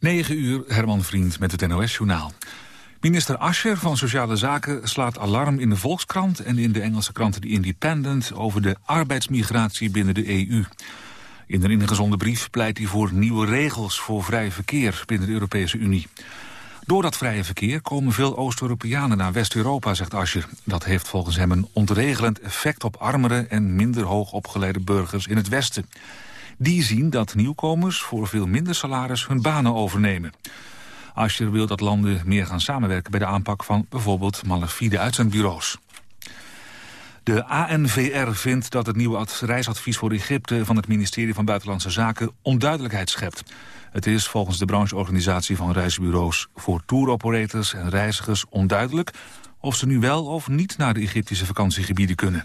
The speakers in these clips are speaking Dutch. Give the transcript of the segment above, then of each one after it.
9 uur, Herman Vriend met het NOS-journaal. Minister Ascher van Sociale Zaken slaat alarm in de Volkskrant... en in de Engelse krant The Independent... over de arbeidsmigratie binnen de EU. In een ingezonden brief pleit hij voor nieuwe regels... voor vrij verkeer binnen de Europese Unie. Door dat vrije verkeer komen veel Oost-Europeanen naar West-Europa, zegt Ascher. Dat heeft volgens hem een ontregelend effect op armere... en minder hoog opgeleide burgers in het Westen. Die zien dat nieuwkomers voor veel minder salaris hun banen overnemen. Ascher wil dat landen meer gaan samenwerken bij de aanpak van bijvoorbeeld malafide uitzendbureaus. De ANVR vindt dat het nieuwe reisadvies voor Egypte van het ministerie van Buitenlandse Zaken onduidelijkheid schept. Het is volgens de brancheorganisatie van reisbureaus voor touroperators en reizigers onduidelijk of ze nu wel of niet naar de Egyptische vakantiegebieden kunnen.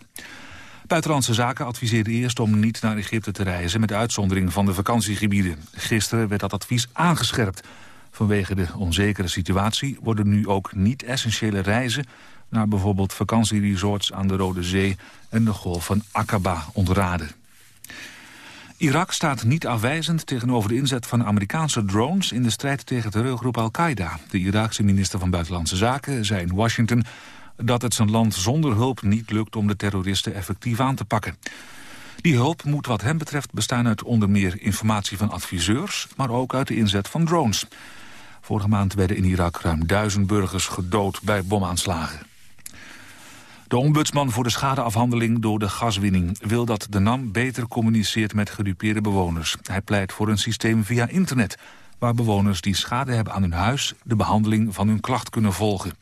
Buitenlandse Zaken adviseerde eerst om niet naar Egypte te reizen... met uitzondering van de vakantiegebieden. Gisteren werd dat advies aangescherpt. Vanwege de onzekere situatie worden nu ook niet-essentiële reizen... naar bijvoorbeeld vakantieresorts aan de Rode Zee en de Golf van Aqaba ontraden. Irak staat niet afwijzend tegenover de inzet van Amerikaanse drones... in de strijd tegen terreurgroep Al-Qaeda. De Iraakse minister van Buitenlandse Zaken zei in Washington dat het zijn land zonder hulp niet lukt om de terroristen effectief aan te pakken. Die hulp moet wat hem betreft bestaan uit onder meer informatie van adviseurs, maar ook uit de inzet van drones. Vorige maand werden in Irak ruim duizend burgers gedood bij bomaanslagen. De ombudsman voor de schadeafhandeling door de gaswinning wil dat de NAM beter communiceert met gedupeerde bewoners. Hij pleit voor een systeem via internet, waar bewoners die schade hebben aan hun huis de behandeling van hun klacht kunnen volgen.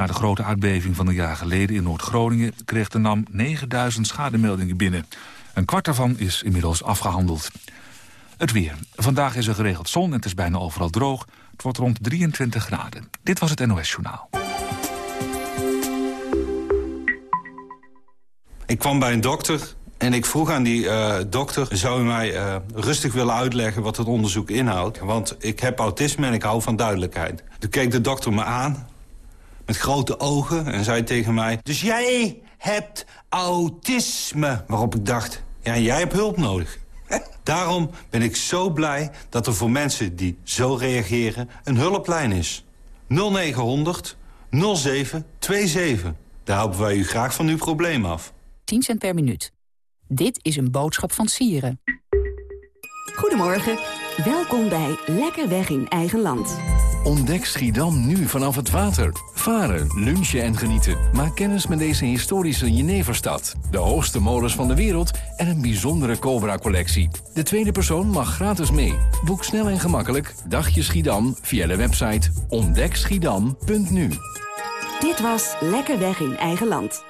Na de grote aardbeving van een jaar geleden in Noord-Groningen... kreeg de NAM 9000 schademeldingen binnen. Een kwart daarvan is inmiddels afgehandeld. Het weer. Vandaag is er geregeld zon en het is bijna overal droog. Het wordt rond 23 graden. Dit was het NOS Journaal. Ik kwam bij een dokter en ik vroeg aan die uh, dokter... zou u mij uh, rustig willen uitleggen wat het onderzoek inhoudt? Want ik heb autisme en ik hou van duidelijkheid. Toen keek de dokter me aan met grote ogen en zei tegen mij... Dus jij hebt autisme. Waarop ik dacht, ja, jij hebt hulp nodig. Daarom ben ik zo blij dat er voor mensen die zo reageren een hulplijn is. 0900 0727. Daar helpen wij u graag van uw probleem af. 10 cent per minuut. Dit is een boodschap van Sieren. Goedemorgen. Welkom bij Lekker Weg in Eigen Land. Ontdek Schiedam nu vanaf het water. Varen, lunchen en genieten. Maak kennis met deze historische Jeneverstad. De hoogste molens van de wereld en een bijzondere Cobra-collectie. De tweede persoon mag gratis mee. Boek snel en gemakkelijk Dagje Schiedam via de website ontdekschiedam.nu. Dit was Lekker Weg in Eigen Land.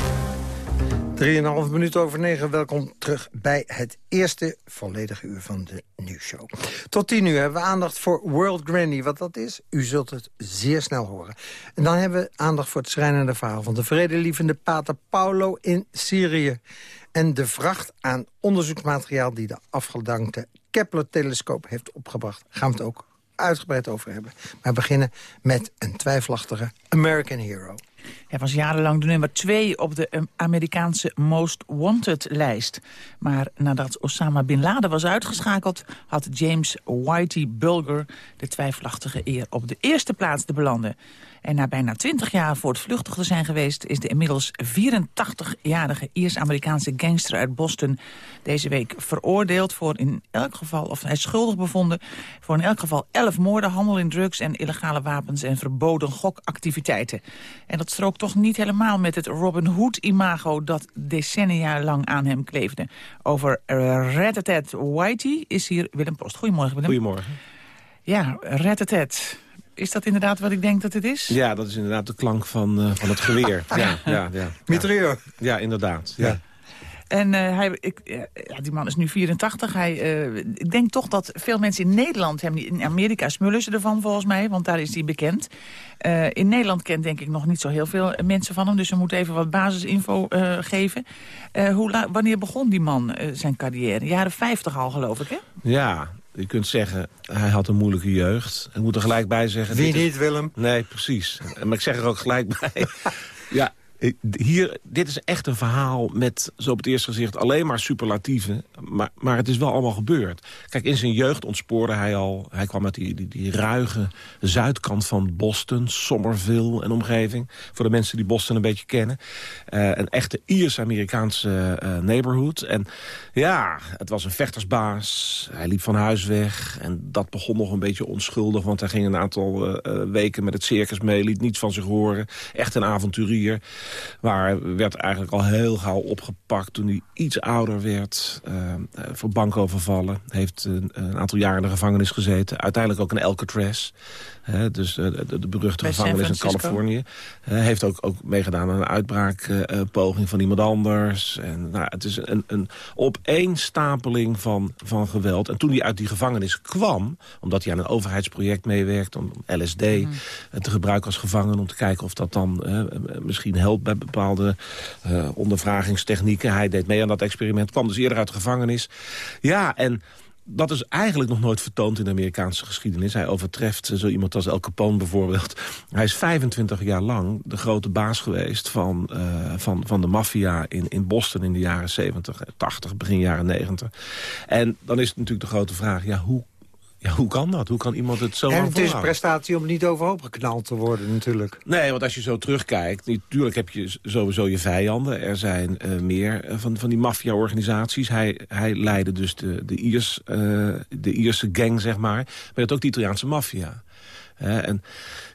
3,5 minuten over 9. Welkom terug bij het eerste volledige uur van de nieuwsshow. Tot 10 uur hebben we aandacht voor World Granny. Wat dat is, u zult het zeer snel horen. En dan hebben we aandacht voor het schrijnende verhaal... van de vredelievende pater Paulo in Syrië. En de vracht aan onderzoeksmateriaal... die de afgedankte Kepler-telescoop heeft opgebracht. Gaan we het ook uitgebreid over hebben. Maar beginnen met een twijfelachtige American Hero. Hij was jarenlang de nummer twee op de Amerikaanse Most Wanted-lijst. Maar nadat Osama Bin Laden was uitgeschakeld... had James Whitey Bulger de twijfelachtige eer op de eerste plaats te belanden. En na bijna 20 jaar voortvluchtig te zijn geweest... is de inmiddels 84-jarige Iers-Amerikaanse gangster uit Boston... deze week veroordeeld voor in elk geval, of hij is schuldig bevonden... voor in elk geval 11 moorden, handel in drugs en illegale wapens... en verboden gokactiviteiten. En dat strookt toch niet helemaal met het Robin Hood-imago... dat decennia lang aan hem kleefde. Over Red Whitey is hier Willem Post. Goedemorgen, Willem. Goedemorgen. Ja, Red is dat inderdaad wat ik denk dat het is? Ja, dat is inderdaad de klank van, uh, van het geweer. ja, ja, ja. Mitrailleur. Ja, inderdaad. Ja. En eh, hij, ik, eh, ja, die man is nu 84. Hij, eh, ik denk toch dat veel mensen in Nederland hem... In Amerika smullen ze ervan volgens mij, want daar is hij bekend. Eh, in Nederland kent denk ik nog niet zo heel veel mensen van hem. Dus we moeten even wat basisinfo eh, geven. Eh, hoe wanneer begon die man eh, zijn carrière? Jaren 50 al, geloof ik, hè? Ja, je kunt zeggen, hij had een moeilijke jeugd. Ik moet er gelijk bij zeggen... Wie is- niet, Willem? Nee, precies. Maar ik zeg er ook gelijk bij. ja, hier, dit is echt een verhaal met, zo op het eerste gezicht, alleen maar superlatieven. Maar, maar het is wel allemaal gebeurd. Kijk, in zijn jeugd ontspoorde hij al... Hij kwam uit die, die, die ruige zuidkant van Boston, Somerville en omgeving. Voor de mensen die Boston een beetje kennen. Eh, een echte Iers-Amerikaanse eh, neighborhood. En ja, het was een vechtersbaas. Hij liep van huis weg. En dat begon nog een beetje onschuldig. Want hij ging een aantal eh, weken met het circus mee. Liet niets van zich horen. Echt een avonturier. Maar werd eigenlijk al heel gauw opgepakt toen hij iets ouder werd. eh, voor bankovervallen. Heeft een, een aantal jaar in de gevangenis gezeten. Uiteindelijk ook in Alcatraz. Hè, dus eh, de, de beruchte Bij gevangenis in. Californië. Heeft ook, ook meegedaan aan een uitbraakpoging van iemand anders. En, nou, het is een, een opeenstapeling van, van geweld. En toen hij uit die gevangenis kwam... omdat hij aan een overheidsproject meewerkte... om LSD Mhm. te gebruiken als gevangen... om te kijken of dat dan misschien helpt bij bepaalde eh, ondervragingstechnieken. Hij deed mee aan dat experiment, kwam dus eerder uit de gevangenis. Ja, en dat is eigenlijk nog nooit vertoond in de Amerikaanse geschiedenis. Hij overtreft eh, zo iemand als El Capone bijvoorbeeld. Hij is 25 jaar lang de grote baas geweest van, eh, van, van de maffia in, in Boston in de jaren 70, 80, begin jaren 90. En dan is het natuurlijk de grote vraag, ja, hoe, ja, hoe kan dat? Hoe kan iemand het zo En lang het is een prestatie om niet overhoop geknald te worden natuurlijk. Nee, want als je zo terugkijkt... natuurlijk heb je sowieso je vijanden. Er zijn eh, meer eh, van, van die maffia-organisaties. Hij, hij leidde dus de, de, Iers, eh, de Ierse gang, zeg maar. Maar je had ook de Italiaanse maffia. En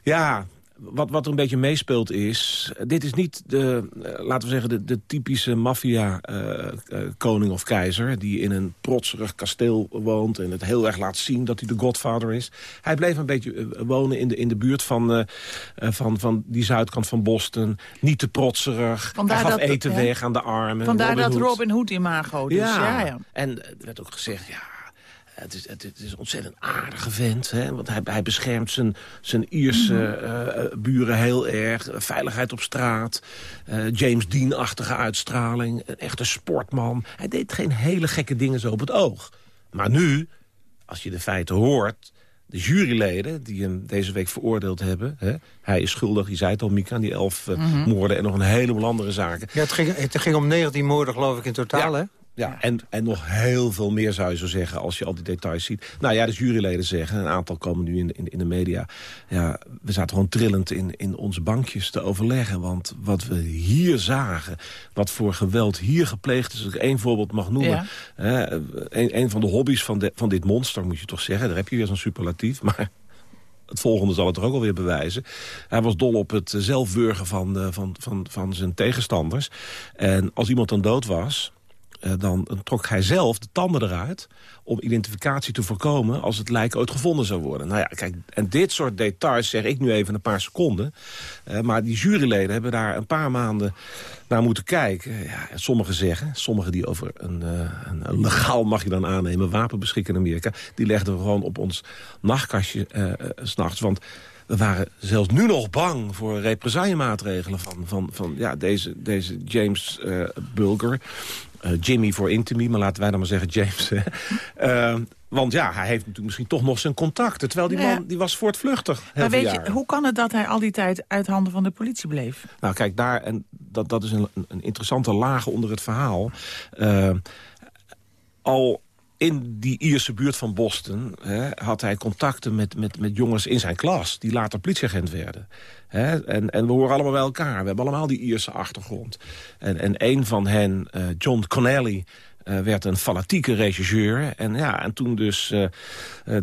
ja... Wat, wat er een beetje meespeelt is... dit is niet de, eh, laten we zeggen, de, de typische maffia-koning of keizer... die in een protserig kasteel woont en het heel erg laat zien dat hij de godfather is. Hij bleef een beetje eh, wonen in de, in de buurt van, eh, eh, van, van die zuidkant van Boston. Niet te protserig. Vandaar hij gaf dat- eten hè? weg aan de armen. Vandaar dat Hood. Robin Hood imago. Dus, ja. Ja, En er werd ook gezegd, ja, het is, het, is een ontzettend aardige vent. Hè? Want hij, hij beschermt zijn, zijn Ierse Mhm. eh, buren heel erg. Veiligheid op straat. eh, James Dean-achtige uitstraling. Een echte sportman. Hij deed geen hele gekke dingen zo op het oog. Maar nu, als je de feiten hoort... De juryleden die hem deze week veroordeeld hebben... Hè, hij is schuldig, je zei het al, Mika, aan die elf eh, Mhm. moorden... en nog een heleboel andere zaken. Ja, het, ging, het ging om 19 moorden geloof ik in totaal, hè? Ja, en, en nog heel veel meer zou je zo zeggen als je al die details ziet. Nou ja, de juryleden zeggen, een aantal komen nu in, in, in de media... ja, we zaten gewoon trillend in, in onze bankjes te overleggen. Want wat we hier zagen, wat voor geweld hier gepleegd is... als ik één voorbeeld mag noemen. Ja. hè, een, een van de hobby's van, de, van dit monster, moet je toch zeggen. Daar heb je weer zo'n superlatief, maar... Het volgende zal het toch ook alweer bewijzen. Hij was dol op het zelfwurgen van, eh, van, van, van zijn tegenstanders. En als iemand dan dood was, eh, dan trok hij zelf de tanden eruit... om identificatie te voorkomen als het lijk ooit gevonden zou worden. Nou ja, kijk, en dit soort details zeg ik nu even een paar seconden. Eh, maar die juryleden hebben daar een paar maanden naar moeten kijken. Ja, en sommigen zeggen, sommigen die over een, eh, een, legaal, mag je dan aannemen... wapen beschikken in Amerika, die legden we gewoon op ons nachtkastje eh, eh, s s'nachts. Want we waren zelfs nu nog bang voor represaillemaatregelen van, van, van ja, deze, deze James eh, Bulger. Eh, Jimmy voor Intimi, maar laten wij dan maar zeggen James. Eh, want ja, hij heeft natuurlijk misschien toch nog zijn contacten. Terwijl die Ja. man die was voortvluchtig. Maar weet je, hoe kan het dat hij al die tijd uit handen van de politie bleef? Nou, kijk, daar, en dat, dat is een, een interessante laag onder het verhaal. Eh, al in die Ierse buurt van Boston hè, had hij contacten met, met, met jongens in zijn klas... die later politieagent werden. Hè, en, en we horen allemaal bij elkaar. We hebben allemaal die Ierse achtergrond. En, en een van hen, eh, John Connelly... eh, werd een fanatieke regisseur. En, ja, en toen dus eh, eh,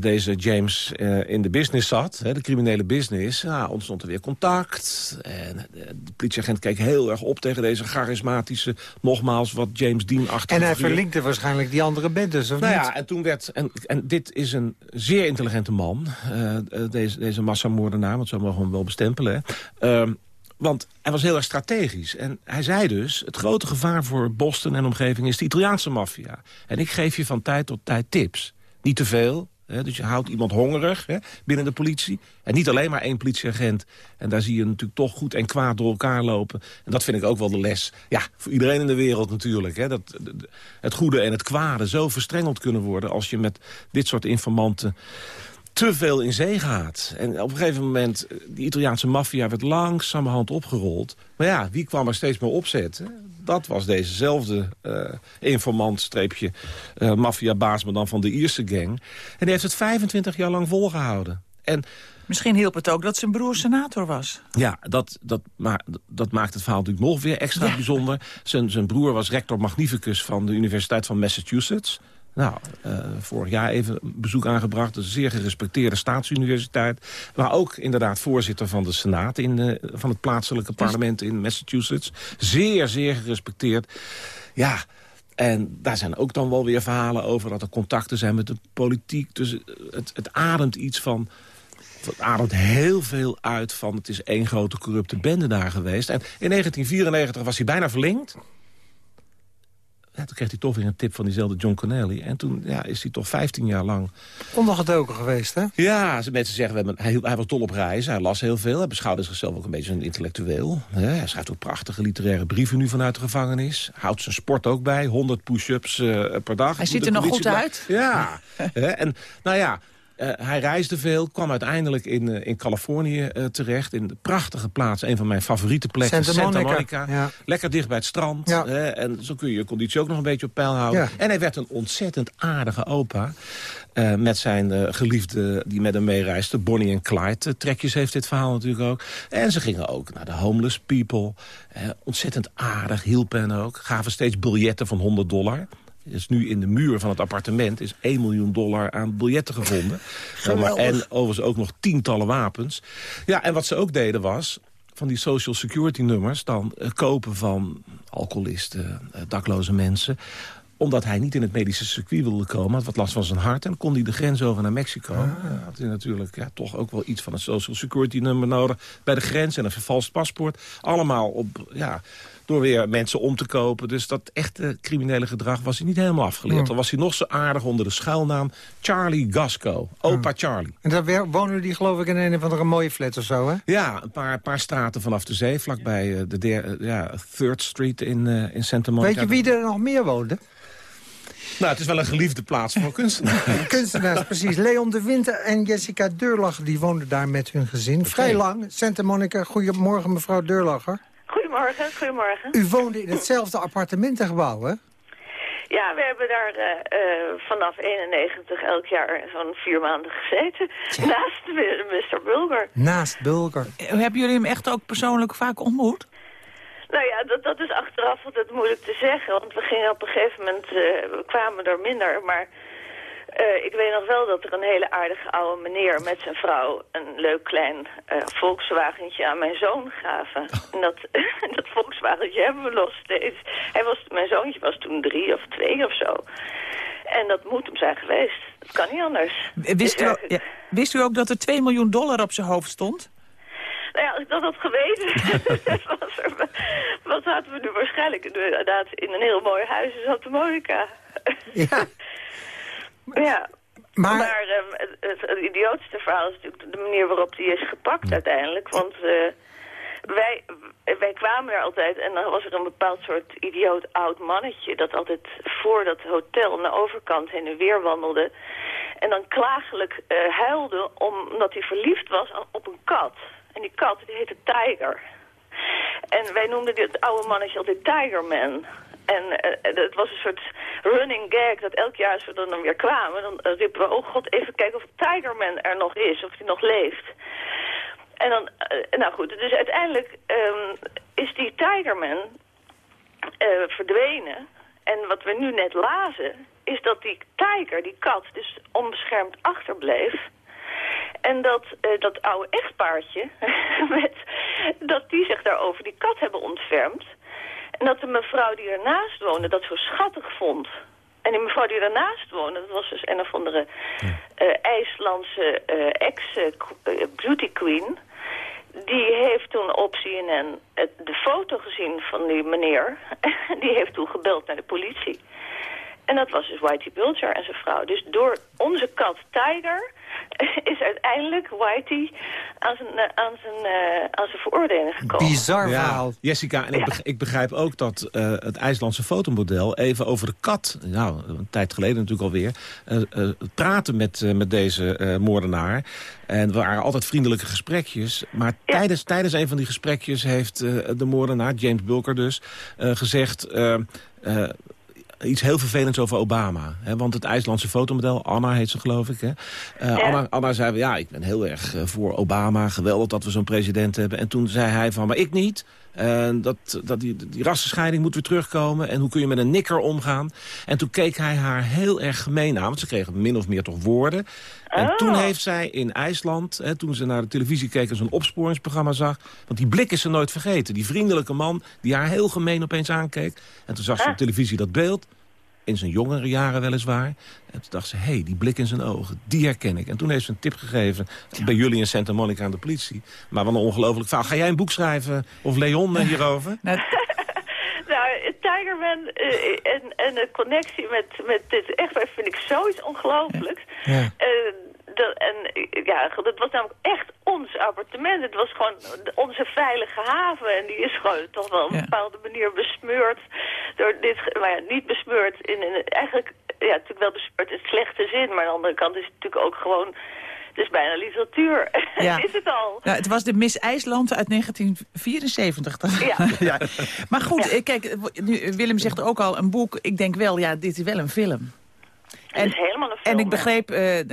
deze James in de business zat, hè, de criminele business... Ja, ontstond er weer contact. En de politieagent keek heel erg op tegen deze charismatische... nogmaals wat James Dean achter. En hij verlinkte waarschijnlijk die andere bendes, of Nou niet? ja, en toen werd... En, en dit is een zeer intelligente man, deze, deze massamoordenaar... want zo mogen we hem wel bestempelen. hè. Ehm, want hij was heel erg strategisch. En hij zei dus, het grote gevaar voor Boston en omgeving is de Italiaanse maffia. En ik geef je van tijd tot tijd tips. Niet te veel, dus je houdt iemand hongerig binnen de politie. En niet alleen maar één politieagent. En daar zie je natuurlijk toch goed en kwaad door elkaar lopen. En dat vind ik ook wel de les. Ja, voor iedereen in de wereld natuurlijk. Dat het goede en het kwade zo verstrengeld kunnen worden... als je met dit soort informanten te veel in zee gaat. En op een gegeven moment, eh, die Italiaanse maffia werd langzamerhand opgerold. Maar ja, wie kwam er steeds meer opzetten? Dat was dezezelfde uh, informant, streepje, uh, maffiabaas, maar dan van de Ierse gang. En die heeft het 25 jaar lang volgehouden. En Misschien hielp het ook dat zijn broer senator was. Ja, dat, dat, maar, dat maakt het verhaal natuurlijk nog weer extra bijzonder. Zijn, zijn broer was rector magnificus van de Universiteit van Massachusetts. Nou, uh, vorig jaar even bezoek aangebracht. Een zeer gerespecteerde staatsuniversiteit. Maar ook inderdaad voorzitter van de Senaat... In de, van het plaatselijke parlement in Massachusetts. Zeer, zeer gerespecteerd. Ja, en daar zijn ook dan wel weer verhalen over... dat er contacten zijn met de politiek. Dus het, het ademt iets van... Het ademt heel veel uit van het is één grote corrupte bende daar geweest. En in 1994 was hij bijna verlengd ja, toen kreeg hij toch weer een tip van diezelfde John Connelly. En toen ja, is hij toch 15 jaar lang... Ondergedoken geweest, hè? Ja, mensen zeggen, we hebben, hij, hij, was dol op reizen. Hij las heel veel. Hij beschouwde zichzelf ook een beetje een intellectueel. Hij schrijft ook prachtige literaire brieven nu vanuit de gevangenis. Houdt zijn sport ook bij. 100 push-ups uh, per dag. Hij ziet er nog goed uit. Ja. en nou ja, uh, hij reisde veel, kwam uiteindelijk in, uh, in Californië uh, terecht. In de prachtige plaats, een van mijn favoriete plekken, Santa Monica. Santa Monica. Ja. Lekker dicht bij het strand. Ja. en zo kun je je conditie ook nog een beetje op peil houden. Ja. En hij werd een ontzettend aardige opa. met zijn geliefde die met hem meereisde, Bonnie en Clyde. trekjes heeft dit verhaal natuurlijk ook. En ze gingen ook naar de homeless people. ontzettend aardig, hielpen hen ook. Gaven steeds biljetten van 100 dollar is nu in de muur van het appartement is 1 miljoen dollar aan biljetten gevonden. Geweldig. en overigens ook nog tientallen wapens. Ja, en wat ze ook deden was van die social security nummers... dan uh, kopen van alcoholisten, uh, dakloze mensen omdat hij niet in het medische circuit wilde komen, had wat last van zijn hart... en kon hij de grens over naar Mexico. Ah. Ja, had hij natuurlijk ja, toch ook wel iets van een social security nummer nodig... bij de grens en een vervalst paspoort. Allemaal op, ja, door weer mensen om te kopen. Dus dat echte criminele gedrag was hij niet helemaal afgeleerd. Ja. Dan was hij nog zo aardig onder de schuilnaam Charlie Gasco. Opa Charlie. En daar wonen die geloof ik in een of andere mooie flat of zo, hè? Ja, een paar, paar straten vanaf de zee, vlakbij uh, de der, uh, ja, Third Street in, uh, in Santa Monica. Weet je wie er nog meer woonde? Nou, het is wel een geliefde plaats voor kunstenaars. kunstenaars, precies. Leon de Winter en Jessica Deurlacher die woonden daar met hun gezin. Okay. Vrij lang. Santa Monica, goedemorgen mevrouw Deurlacher. Goedemorgen, goedemorgen. U woonde in hetzelfde appartementengebouw, hè? Ja, we hebben daar uh, uh, vanaf 91 elk jaar zo'n vier maanden gezeten. Ja. Naast Mr. Bulger. Naast Bulger. Hebben jullie hem echt ook persoonlijk vaak ontmoet? Nou ja, dat, dat is achteraf altijd moeilijk te zeggen. Want we gingen op een gegeven moment, uh, we kwamen er minder. Maar uh, ik weet nog wel dat er een hele aardige oude meneer met zijn vrouw... een leuk klein uh, Volkswagentje aan mijn zoon gaven. En dat, dat Volkswagentje hebben we nog steeds. Hij was, mijn zoontje was toen drie of twee of zo. En dat moet hem zijn geweest. Dat kan niet anders. Wist, u, ook, ja, wist u ook dat er 2 miljoen dollar op zijn hoofd stond? Nou ja, als ik dat had geweten, was er, wat hadden we nu waarschijnlijk inderdaad in een heel mooi huis in Santa Monica. Ja. Ja. Maar, maar um, het, het, idiootste verhaal is natuurlijk de manier waarop die is gepakt uiteindelijk. Want uh, wij, wij kwamen er altijd en dan was er een bepaald soort idioot oud mannetje... dat altijd voor dat hotel de overkant heen en weer wandelde... en dan klagelijk uh, huilde omdat hij verliefd was op een kat... En die kat, die heette Tiger. En wij noemden dit oude mannetje altijd Tigerman. En uh, het was een soort running gag dat elk jaar als we dan weer kwamen... dan uh, riepen we, oh god, even kijken of Tigerman er nog is, of hij nog leeft. En dan, uh, nou goed, dus uiteindelijk um, is die Tigerman verdwenen. En wat we nu net lazen, is dat die tiger, die kat, dus onbeschermd achterbleef... En dat, dat oude echtpaardje, met, dat die zich daarover die kat hebben ontfermd. En dat de mevrouw die ernaast woonde dat zo schattig vond. En die mevrouw die ernaast woonde, dat was dus een of andere uh, IJslandse uh, ex-beauty queen. die heeft toen op CNN het, de foto gezien van die meneer. die heeft toen gebeld naar de politie. En dat was dus Whitey Bulger en zijn vrouw. Dus door onze kat Tiger is uiteindelijk Whitey aan zijn, eh, aan zijn, uh, aan zijn veroordeling gekomen. Bizar verhaal. Jessica, en ik, begrijp, ik begrijp ook dat uh, het IJslandse fotomodel even over de kat... nou, een tijd geleden natuurlijk alweer... Uh, praten met, met deze moordenaar. En er waren altijd vriendelijke gesprekjes. Maar ja. tijdens, tijdens een van die gesprekjes heeft de moordenaar, James Bulker dus... gezegd iets heel vervelends over Obama. Hè? Want het IJslandse fotomodel, Anna heet ze geloof ik. Hè? Uh, Anna, Anna zei, ja, ik ben heel erg voor Obama. Geweldig dat we zo'n president hebben. En toen zei hij van, maar ik niet. Uh, dat, dat die, die rassenscheiding moet weer terugkomen. En hoe kun je met een nikker omgaan? En toen keek hij haar heel erg gemeen aan. Want ze kregen min of meer toch woorden. En Oh. toen heeft zij in IJsland, hè, toen ze naar de televisie keek... en zo'n opsporingsprogramma zag... want die blik is ze nooit vergeten. Die vriendelijke man die haar heel gemeen opeens aankeek. En toen zag ze op televisie dat beeld in zijn jongere jaren weliswaar. En toen dacht ze, hé, hey, die blik in zijn ogen, die herken ik. En toen heeft ze een tip gegeven bij jullie in Santa Monica aan de politie. Maar wat een ongelooflijk verhaal. Ga jij een boek schrijven, of Leon, eh, hierover? nou, Tigerman uh, en, en de connectie met, met dit echtpaar vind ik zoiets ongelooflijks. Ja. Uh, dat, en ja, het was namelijk echt ons appartement. Het was gewoon onze veilige haven. En die is gewoon toch wel op een bepaalde manier besmeurd. Door dit, maar ja, niet besmeurd in, in eigenlijk, ja, natuurlijk wel besmeurd in slechte zin. Maar aan de andere kant is het natuurlijk ook gewoon het is bijna literatuur. Ja. is het al. Ja, het was de Miss IJsland uit 1974. Ja. ja. Maar goed, ja. kijk, nu, Willem zegt ook al een boek. Ik denk wel, ja, dit is wel een film. En, helemaal een film, en ik begreep, uh, uh,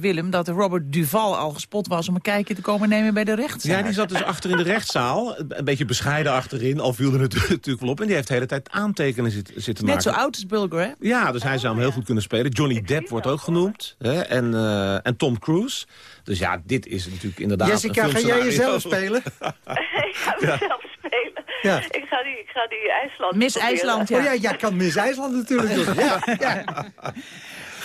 Willem, dat Robert Duval al gespot was... om een kijkje te komen nemen bij de rechtszaal. Ja, die zat dus achter in de rechtszaal. Een beetje bescheiden achterin, al viel er natuurlijk wel op. En die heeft de hele tijd aantekenen zit, zitten Net maken. zo oud als Bulger, hè? Ja, dus hij zou hem heel goed kunnen spelen. Johnny Depp wordt ook genoemd. Hè? En, uh, en Tom Cruise. Dus ja, dit is natuurlijk inderdaad Jessica, ga jij jezelf spelen? ik ga mezelf spelen. Ja. Ik, ga die, ik ga die IJsland Miss IJsland, ja. Oh ja, jij kan Miss IJsland natuurlijk doen. Ja, ja.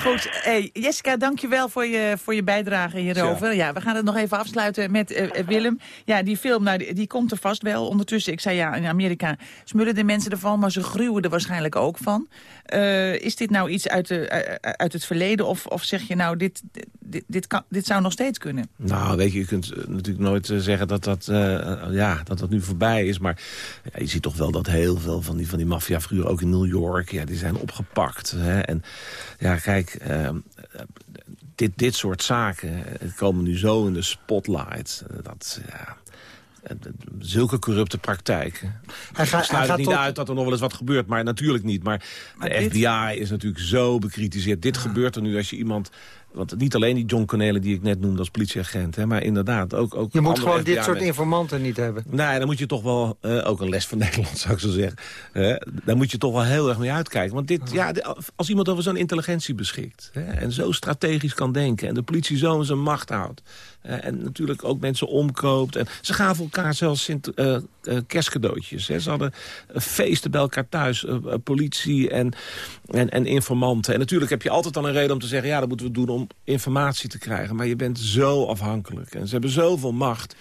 Goed, hey, Jessica, dankjewel voor je, voor je bijdrage hierover. Ja. ja. we gaan het nog even afsluiten met uh, Willem. Ja, die film, nou, die, die, komt er vast wel ondertussen. Ik zei ja, in Amerika smullen de mensen ervan, maar ze gruwen er waarschijnlijk ook van. Uh, is dit nou iets uit, de, uh, uit het verleden of, of zeg je nou, dit, dit, dit, kan, dit zou nog steeds kunnen? Nou, weet je, je kunt natuurlijk nooit zeggen dat dat, ja, dat dat nu voorbij is. Maar ja, je ziet toch wel dat heel veel van die, van die maffiafiguren, ook in New York, ja, die zijn opgepakt. Hè? En ja, kijk, uh, dit, dit soort zaken komen nu zo in de spotlight. Dat, ja, zulke corrupte praktijken. Hij gaat, sluit hij gaat het niet tot... uit dat er nog wel eens wat gebeurt, maar natuurlijk niet. Maar, maar de dit... FBI is natuurlijk zo bekritiseerd. Dit ja. gebeurt er nu als je iemand... Want niet alleen die John Connelly die ik net noemde als politieagent. Hè, maar inderdaad ook... ook je moet gewoon dit soort informanten niet hebben. Nee, dan moet je toch wel... Uh, ook een les van Nederland zou ik zo zeggen. Uh, daar moet je toch wel heel erg mee uitkijken. Want dit, ja, als iemand over zo'n intelligentie beschikt... Hè, en zo strategisch kan denken... en de politie zo in zijn macht houdt... Uh, en natuurlijk ook mensen omkoopt. En ze gaven elkaar zelfs uh, uh, kerstcadeautjes. Hè. Ze hadden feesten bij elkaar thuis. politie en, en, en informanten. En natuurlijk heb je altijd dan een reden om te zeggen... ja, dat moeten we doen om informatie te krijgen. Maar je bent zo afhankelijk. En ze hebben zoveel macht.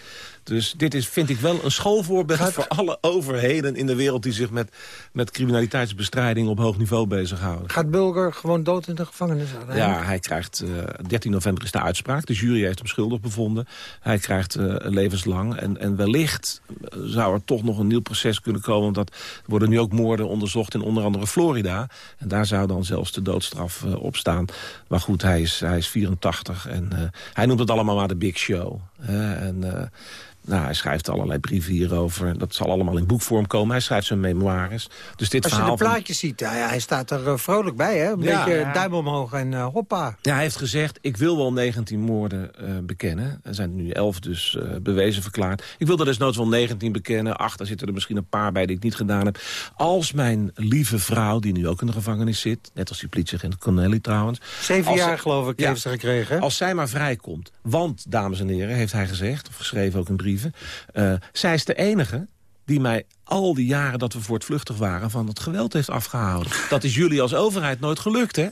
Dus dit is, vind ik wel een schoolvoorbeeld Gaat... voor alle overheden in de wereld... die zich met, met criminaliteitsbestrijding op hoog niveau bezighouden. Gaat Bulger gewoon dood in de gevangenis? Ja, hij krijgt... Uh, 13 november is de uitspraak. De jury heeft hem schuldig bevonden. Hij krijgt uh, levenslang. En, en wellicht zou er toch nog een nieuw proces kunnen komen... want er worden nu ook moorden onderzocht in onder andere Florida. En daar zou dan zelfs de doodstraf uh, op staan. Maar goed, hij is, hij is 84 en hij noemt het allemaal maar de big show. en... nou, hij schrijft allerlei brieven hierover. Dat zal allemaal in boekvorm komen. Hij schrijft zijn memoires. Dus dit Als verhaal je de plaatjes van... ziet, ja, hij staat er uh, vrolijk bij. Hè? Een ja. beetje ja. duim omhoog en uh, hoppa. Ja, hij heeft gezegd, ik wil wel 19 moorden uh, bekennen. Er zijn nu 11 dus bewezen verklaard. Ik wil er desnoods wel 19 bekennen. Ach, daar zitten er misschien een paar bij die ik niet gedaan heb. Als mijn lieve vrouw, die nu ook in de gevangenis zit... net als die politieagent Connelly trouwens... Zeven jaar ze, geloof ik heeft ze gekregen. Als zij maar vrijkomt. Want, dames en heren, heeft hij gezegd... of geschreven ook in brief Uh, zij is de enige die mij al die jaren dat we voortvluchtig waren... van het geweld heeft afgehouden. Dat is jullie als overheid nooit gelukt, hè?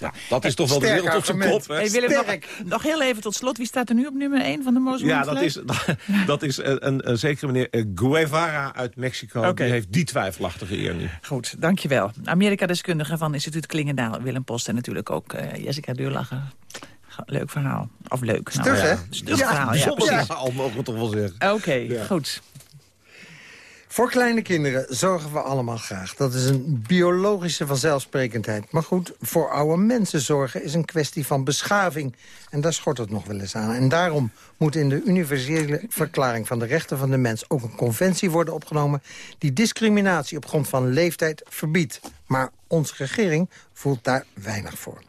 Ja, dat is toch wel de wereld op zijn kop. hè? Hey, Willem, nog, nog heel even tot slot. Wie staat er nu op nummer 1 van de Most Ja, dat is, dat is een, een, een zekere meneer eh, Guevara uit Mexico. Die heeft die twijfelachtige eer nu. Goed, dankjewel. Amerika-deskundige van instituut Klingendaal, Willem Post... en natuurlijk ook eh, Jessica Deurlacher. Leuk verhaal. Of leuk. Stug, nou, hè? ja. Stug Ja, verhaal, ja, precies. verhaal, mogen we toch wel zeggen. Oké, Ja. goed. Voor kleine kinderen zorgen we allemaal graag. Dat is een biologische vanzelfsprekendheid. Maar goed, voor oude mensen zorgen is een kwestie van beschaving. En daar schort het nog wel eens aan. En daarom moet in de universele verklaring van de rechten van de mens... ook een conventie worden opgenomen... die discriminatie op grond van leeftijd verbiedt. Maar onze regering voelt daar weinig voor.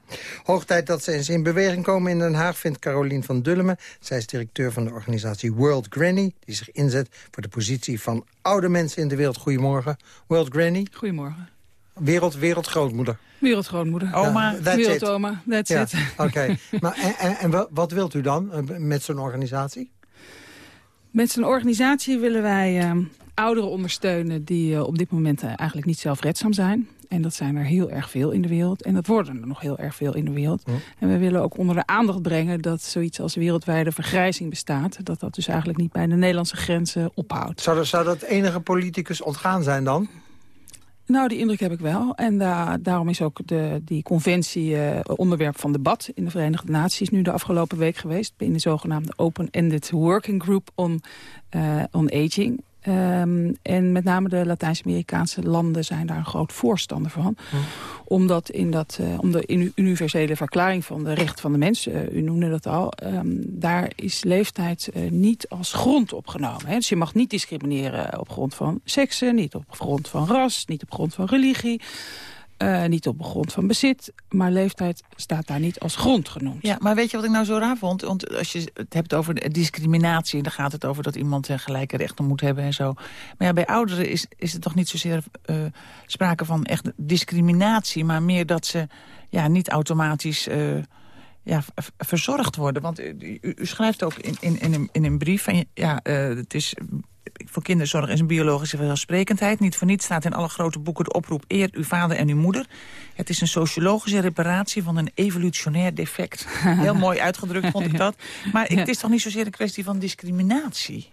Hoog tijd dat ze eens in beweging komen in Den Haag... vindt Carolien van Dullemen. Zij is directeur van de organisatie World Granny... die zich inzet voor de positie van oude mensen in de wereld. Goedemorgen. World Granny, Goedemorgen. wereld, wereldgrootmoeder. Wereldgrootmoeder. Oma, that's it. Wereldoma, that's Ja, it. oké. Maar en, en, en wa- wat wilt u dan eh, met zo'n organisatie? Met zijn organisatie willen wij eh, ouderen ondersteunen... die eh, op dit moment eh, eigenlijk niet zelfredzaam zijn. En dat zijn er heel erg veel in de wereld. En dat worden er nog heel erg veel in de wereld. En we willen ook onder de aandacht brengen... dat zoiets als wereldwijde vergrijzing bestaat. Dat dat dus eigenlijk niet bij de Nederlandse grenzen ophoudt. Zou, dat- zou dat enige politicus ontgaan zijn dan? Nou, die indruk heb ik wel. En da daarom is ook de, die conventie eh, onderwerp van debat in de Verenigde Naties nu de afgelopen week geweest. In de zogenaamde Open-Ended Working Group on, eh, on Aging. Ehm, en met name de Latijns-Amerikaanse landen zijn daar een groot voorstander van. Omdat in, dat, eh, om de in- universele verklaring van de rechten van de mens, eh, u noemde dat al, ehm, daar is leeftijd eh, niet als grond opgenomen. Hè. Dus je mag niet discrimineren op grond van seksen, niet op grond van ras, niet op grond van religie. Eh, niet op grond van bezit, maar leeftijd staat daar niet als grond genoemd. Ja, maar weet je wat ik nou zo raar vond? Want als je het hebt over discriminatie... dan gaat het over dat iemand eh, gelijke rechten moet hebben en zo. Maar ja, bij ouderen is, is het toch niet zozeer eh, sprake van echt discriminatie... maar meer dat ze ja, niet automatisch... eh, ja, verzorgd worden. Want u, schrijft ook in, in, in, een, in een brief... Van, ja, het is, voor kinderzorg is een biologische vanzelfsprekendheid. Niet voor niets staat in alle grote boeken de oproep... eer uw vader en uw moeder. Het is een sociologische reparatie van een evolutionair defect. Heel mooi uitgedrukt vond ik dat. Maar het is toch niet zozeer een kwestie van discriminatie?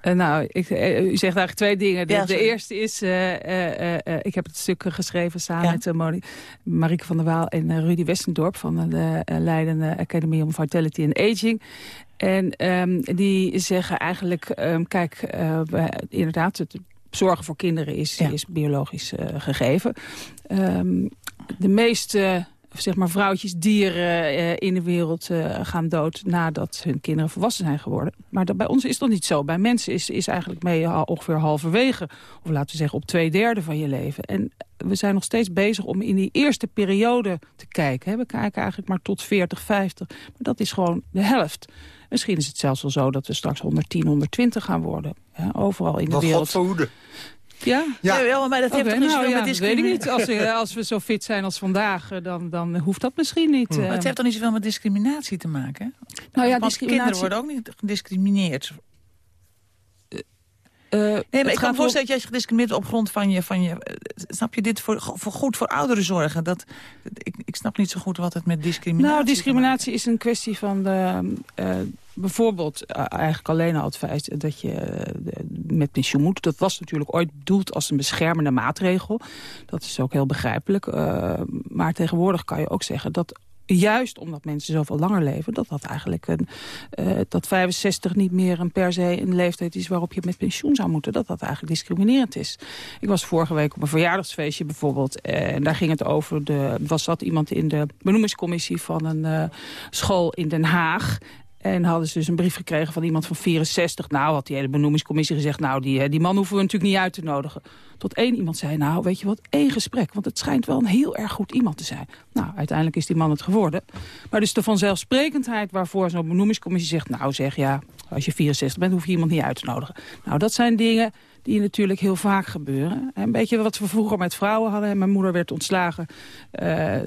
Eh, nou, ik, eh, u zegt eigenlijk twee dingen. De, Ja, de sorry. eerste is, eh, eh, eh, eh, ik heb het stuk geschreven samen Ja. met uh, Moni- Marieke van der Waal en eh, Rudy Westendorp van de eh, Leidende Academy on Vitality and Aging. En ehm, die zeggen eigenlijk, ehm, kijk, eh, we- inderdaad, het zorgen voor kinderen is, Ja. is biologisch eh, gegeven. Ehm, de meeste zeg maar, vrouwtjes, dieren eh, in de wereld eh, gaan dood nadat hun kinderen volwassen zijn geworden. Maar dat, bij ons is dat niet zo. Bij mensen is, is eigenlijk mee ongeveer halverwege, of laten we zeggen op twee derde van je leven. En we zijn nog steeds bezig om in die eerste periode te kijken. hè. We kijken eigenlijk maar tot 40, 50. Maar dat is gewoon de helft. Misschien is het zelfs wel zo dat we straks 110, 120 gaan worden. hè, overal in de Wat wereld. God. Ja, Ja. Wel, maar dat heeft toch niet nou zoveel ja, met dat weet ik discriminatie... niet. Als, we- als we zo fit zijn als vandaag, eh, dan, dan hoeft dat misschien niet. Maar eh. het heeft toch niet zoveel met discriminatie te maken? nou ja, Want kinderen worden ook niet gediscrimineerd. Eh, Nee, maar ik kan me voorstellen dat jij gediscrimineerd op grond van je... Van je snap je dit voor, voor goed voor ouderen zorgen? Dat, ik, ik snap niet zo goed wat het met discriminatie... Nou, discriminatie is een kwestie van de, eh, bijvoorbeeld eh, eigenlijk alleen al het feit dat je eh, met pensioen moet. Dat was natuurlijk ooit bedoeld als een beschermende maatregel. Dat is ook heel begrijpelijk. Eh, maar tegenwoordig kan je ook zeggen dat juist omdat mensen zoveel langer leven... dat dat eigenlijk een, dat 65 niet meer een per se een leeftijd is... waarop je met pensioen zou moeten, dat dat eigenlijk discriminerend is. Ik was vorige week op een verjaardagsfeestje bijvoorbeeld... en daar ging het over, de, was zat iemand in de benoemingscommissie... van een school in Den Haag... En hadden ze dus een brief gekregen van iemand van 64. Nou, had die hele benoemingscommissie gezegd... nou, die, eh, die man hoeven we natuurlijk niet uit te nodigen. Tot één iemand zei, nou, weet je wat, één gesprek. Want het schijnt wel een heel erg goed iemand te zijn. Nou, uiteindelijk is die man het geworden. Maar dus de vanzelfsprekendheid waarvoor zo'n benoemingscommissie zegt... nou, zeg ja, als je 64 bent, hoef je iemand niet uit te nodigen. Nou, dat zijn dingen die natuurlijk heel vaak gebeuren. Een beetje wat we vroeger met vrouwen hadden. Mijn moeder werd ontslagen eh, eh,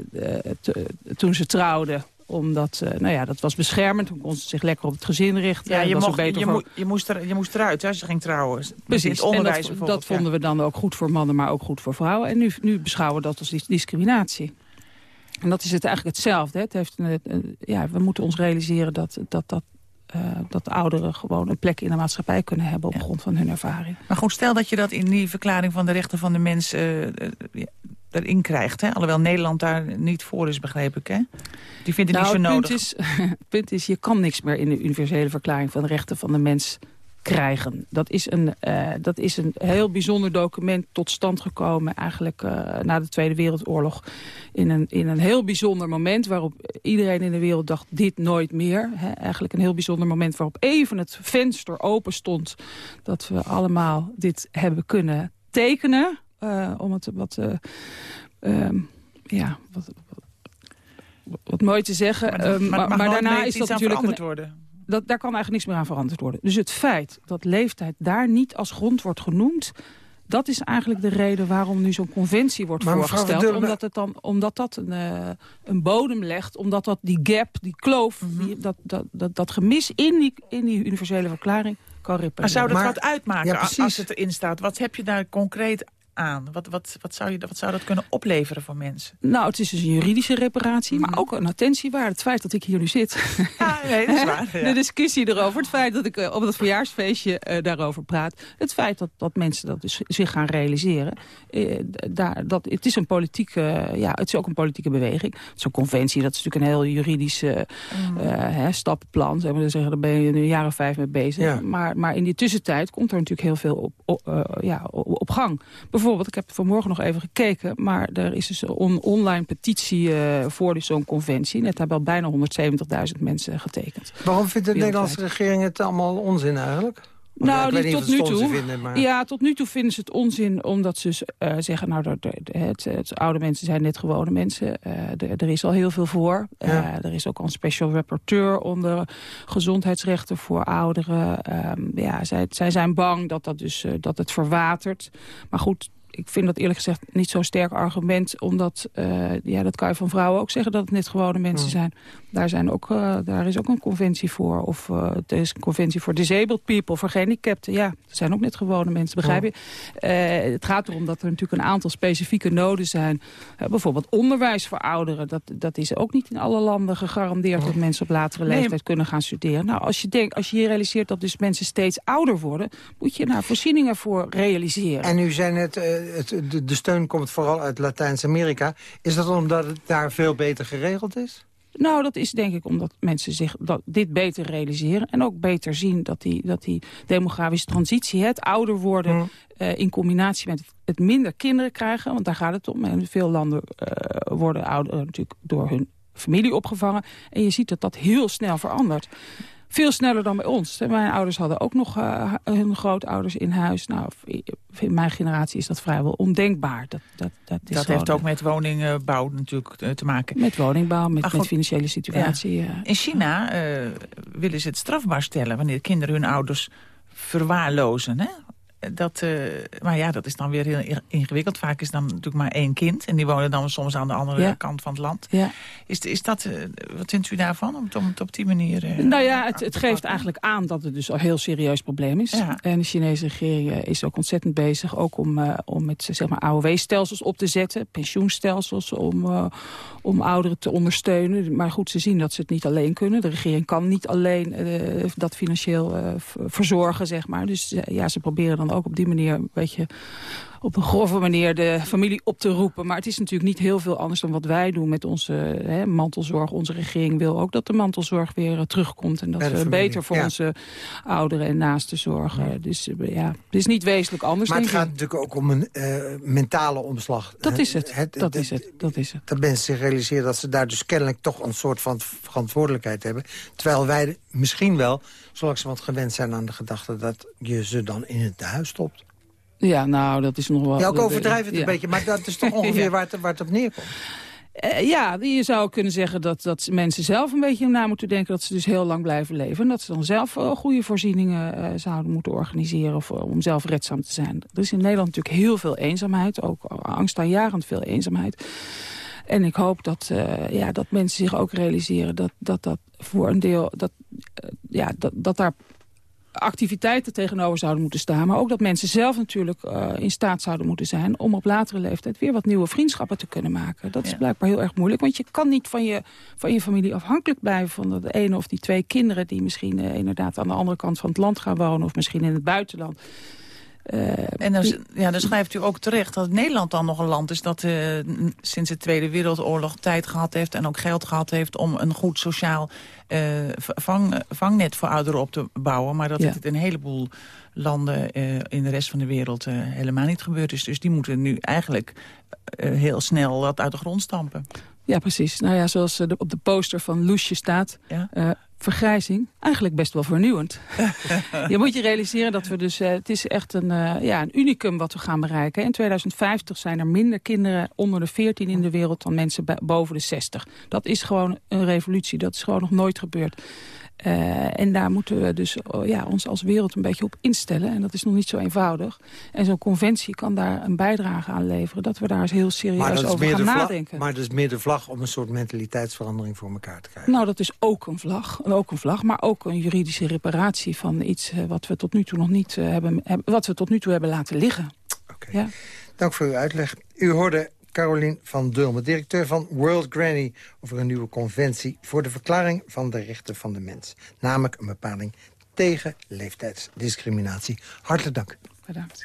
toen ze trouwde omdat, eh, nou ja, dat was beschermend. Toen kon ze zich lekker op het gezin richten. Ja, je, mocht, beter je, voor- je, moest er, je moest eruit hè, je ging trouwen. Precies, het onderwijs en dat, vonden we dan ook goed voor mannen, maar ook goed voor vrouwen. En nu, nu beschouwen we dat als dis- discriminatie. En dat is het eigenlijk hetzelfde. Hè. Het heeft een, ja, we moeten ons realiseren dat, dat, dat uh, dat ouderen gewoon een plek in de maatschappij kunnen hebben op grond van hun ervaring. Maar goed, stel dat je dat in die verklaring van de rechten van de mens uh, erin krijgt. Hè? Alhoewel Nederland daar niet voor is, begreep ik. Hè? Die vindt het nou, niet zo het nodig. Punt is, het punt is, je kan niks meer in de universele verklaring van de rechten van de mens krijgen. Dat is een, uh, dat is een heel bijzonder document tot stand gekomen... eigenlijk uh, na de Tweede Wereldoorlog. In een, in een heel bijzonder moment waarop iedereen in de wereld dacht... dit nooit meer. Hè? Eigenlijk een heel bijzonder moment waarop even het venster open stond... dat we allemaal dit hebben kunnen tekenen. Uh, om het wat... ja, wat, wat, wat, mooi te zeggen. Maar, maar, maar, maar daarna is dat natuurlijk... Een, worden dat, daar kan eigenlijk niks meer aan veranderd worden. Dus het feit dat leeftijd daar niet als grond wordt genoemd... dat is eigenlijk de reden waarom nu zo'n conventie wordt maar voorgesteld. Omdat, het dan, omdat dat een, uh, een bodem legt, omdat dat die gap, die kloof... Mm -hmm. die, dat, dat, dat, dat gemis in die, in die universele verklaring kan repareren. Maar zou dat maar, wat uitmaken ja, als het erin staat? Wat heb je daar concreet aan? Wat, wat, wat, zou je, wat zou dat kunnen opleveren voor mensen? Nou, het is dus een juridische reparatie, maar ook een attentiewaarde. Het feit dat ik hier nu zit. Ja, nee, dat is waar. Ja. De discussie erover, het feit dat ik uh, op het verjaarsfeestje uh, daarover praat. Het feit dat, dat mensen dat dus zich gaan realiseren. Uh, daar, dat, het is een politieke, ja, het is ook een politieke beweging. Zo'n conventie, dat is natuurlijk een heel juridisch mm. hè, stappenplan. Zeg maar, zeggen, daar ben je een jaar of vijf mee bezig. Ja. Maar, maar in die tussentijd komt er natuurlijk heel veel op, op, ja, op, op gang. Bijvoorbeeld, ik heb vanmorgen nog even gekeken... maar er is dus een on online petitie uh, voor dus zo'n conventie. Net hebben al bijna 170.000 mensen getekend. Waarom vindt de Nederlandse regering het allemaal onzin eigenlijk? Nou, tot nu toe. Vinden, maar... Ja, tot nu toe vinden ze het onzin omdat ze uh, zeggen, nou, de, de, de, het, het, oude mensen zijn net gewone mensen. Uh, er is al heel veel voor. Uh, ja. Er is ook al een special rapporteur onder gezondheidsrechten voor ouderen. Um, ja, zij, zij zijn bang dat, dat, dus, dat het verwatert. Maar goed, ik vind dat eerlijk gezegd niet zo'n sterk argument. Omdat, uh, ja, dat kan je van vrouwen ook zeggen dat het net gewone mensen zijn. Daar, zijn ook, uh, daar is ook een conventie voor. Of uh, er is een conventie voor disabled people, voor gehandicapten. Ja, dat zijn ook net gewone mensen, begrijp je? Uh, het gaat erom dat er natuurlijk een aantal specifieke noden zijn. Bijvoorbeeld onderwijs voor ouderen. Dat, dat is ook niet in alle landen gegarandeerd... dat mensen op latere leeftijd nee. kunnen gaan studeren. Nou, als je, denkt, als je je realiseert dat dus mensen steeds ouder worden... moet je daar voorzieningen voor realiseren. En nu zijn het... Het, de, de, steun komt vooral uit Latijns-Amerika. Is dat omdat het daar veel beter geregeld is? Nou, dat is denk ik omdat mensen zich dat, dit beter realiseren. En ook beter zien dat die, dat die demografische transitie, het ouder worden... Mm. Uh, in combinatie met het minder kinderen krijgen. Want daar gaat het om. En veel landen uh, worden ouderen natuurlijk door hun familie opgevangen. En je ziet dat dat heel snel verandert. Veel sneller dan bij ons. Mijn ouders hadden ook nog uh, hun grootouders in huis. Nou, in mijn generatie is dat vrijwel ondenkbaar. Dat, dat, dat, is dat heeft ook met woningbouw natuurlijk te maken. Met woningbouw, met, goed, met financiële situatie. Ja. In China uh, willen ze het strafbaar stellen... wanneer kinderen hun ouders verwaarlozen. Hè? Dat, uh, maar ja, dat is dan weer heel ingewikkeld. Vaak is dan natuurlijk maar één kind. En die wonen dan soms aan de andere ja. kant van het land. Ja. Is, is dat, uh, wat vindt u daarvan, om het, om het op die manier... Uh, nou ja, het, het geeft eigenlijk aan dat het dus een heel serieus probleem is. Ja. En de Chinese regering is ook ontzettend bezig... ook om, om met zeg maar, AOW-stelsels op te zetten. Pensioenstelsels om, om ouderen te ondersteunen. Maar goed, ze zien dat ze het niet alleen kunnen. De regering kan niet alleen dat financieel verzorgen, zeg maar. Dus ja, ze proberen dan ook op die manier een beetje op een grove manier de familie op te roepen. Maar het is natuurlijk niet heel veel anders dan wat wij doen met onze hè, mantelzorg. Onze regering wil ook dat de mantelzorg weer uh, terugkomt. En dat we beter voor ja. onze ouderen en naasten zorgen. Ja. Dus uh, ja, het is niet wezenlijk anders. Maar het gaat ik. natuurlijk ook om een uh, mentale omslag. Dat is het. het dat, is het. dat is het. Dat mensen zich realiseren dat ze daar dus kennelijk toch een soort van verantwoordelijkheid hebben. Terwijl wij misschien wel, zoals ze wat gewend zijn aan de gedachte... dat je ze dan in het huis stopt. Ja, nou, dat is nog wel... Ja, ook overdrijf het ja. een beetje, maar dat is toch ongeveer ja. waar, het, waar het op neerkomt. Uh, ja, je zou kunnen zeggen dat, dat mensen zelf een beetje na moeten denken... dat ze dus heel lang blijven leven. En dat ze dan zelf uh, goede voorzieningen uh, zouden moeten organiseren... Of, om zelf redzaam te zijn. Er is in Nederland natuurlijk heel veel eenzaamheid. Ook angstaanjagend veel eenzaamheid. En ik hoop dat, uh, ja, dat mensen zich ook realiseren dat dat, dat voor een deel... Dat, uh, ja, dat, dat daar activiteiten tegenover zouden moeten staan. Maar ook dat mensen zelf natuurlijk uh, in staat zouden moeten zijn... om op latere leeftijd weer wat nieuwe vriendschappen te kunnen maken. Dat is blijkbaar heel erg moeilijk. Want je kan niet van je, van je familie afhankelijk blijven... van de ene of die twee kinderen die misschien uh, inderdaad aan de andere kant van het land gaan wonen... of misschien in het buitenland. Uh, en dan, ja, dan schrijft u ook terecht dat Nederland dan nog een land is... dat uh, sinds de Tweede Wereldoorlog tijd gehad heeft... en ook geld gehad heeft om een goed sociaal vang, vangnet voor ouderen op te bouwen. Maar dat ja. het in een heleboel landen in de rest van de wereld helemaal niet gebeurd is. Dus die moeten nu eigenlijk heel snel dat uit de grond stampen. Ja, precies. Nou ja, zoals de, op de poster van Loesje staat... Ja? Uh, vergrijzing, eigenlijk best wel vernieuwend. je moet je realiseren dat we dus... Uh, het is echt een, uh, ja, een unicum wat we gaan bereiken. In 2050 zijn er minder kinderen onder de 14 in de wereld... dan mensen boven de 60. Dat is gewoon een revolutie. Dat is gewoon nog nooit gebeurd. Uh, en daar moeten we dus uh, ja, ons als wereld een beetje op instellen. En dat is nog niet zo eenvoudig. En zo'n conventie kan daar een bijdrage aan leveren... dat we daar eens heel serieus over gaan nadenken. Maar dat is meer de vlag om een soort mentaliteitsverandering voor elkaar te krijgen. Nou, dat is ook een vlag. Ook een vlag maar ook een juridische reparatie van iets... Uh, wat we tot nu toe nog niet hebben, wat we tot nu toe hebben laten liggen. Oké. Okay. Ja. Dank voor uw uitleg. U hoorde Caroline van Dulmen, directeur van World Granny... over een nieuwe conventie voor de verklaring van de rechten van de mens. Namelijk een bepaling tegen leeftijdsdiscriminatie. Hartelijk dank. Bedankt.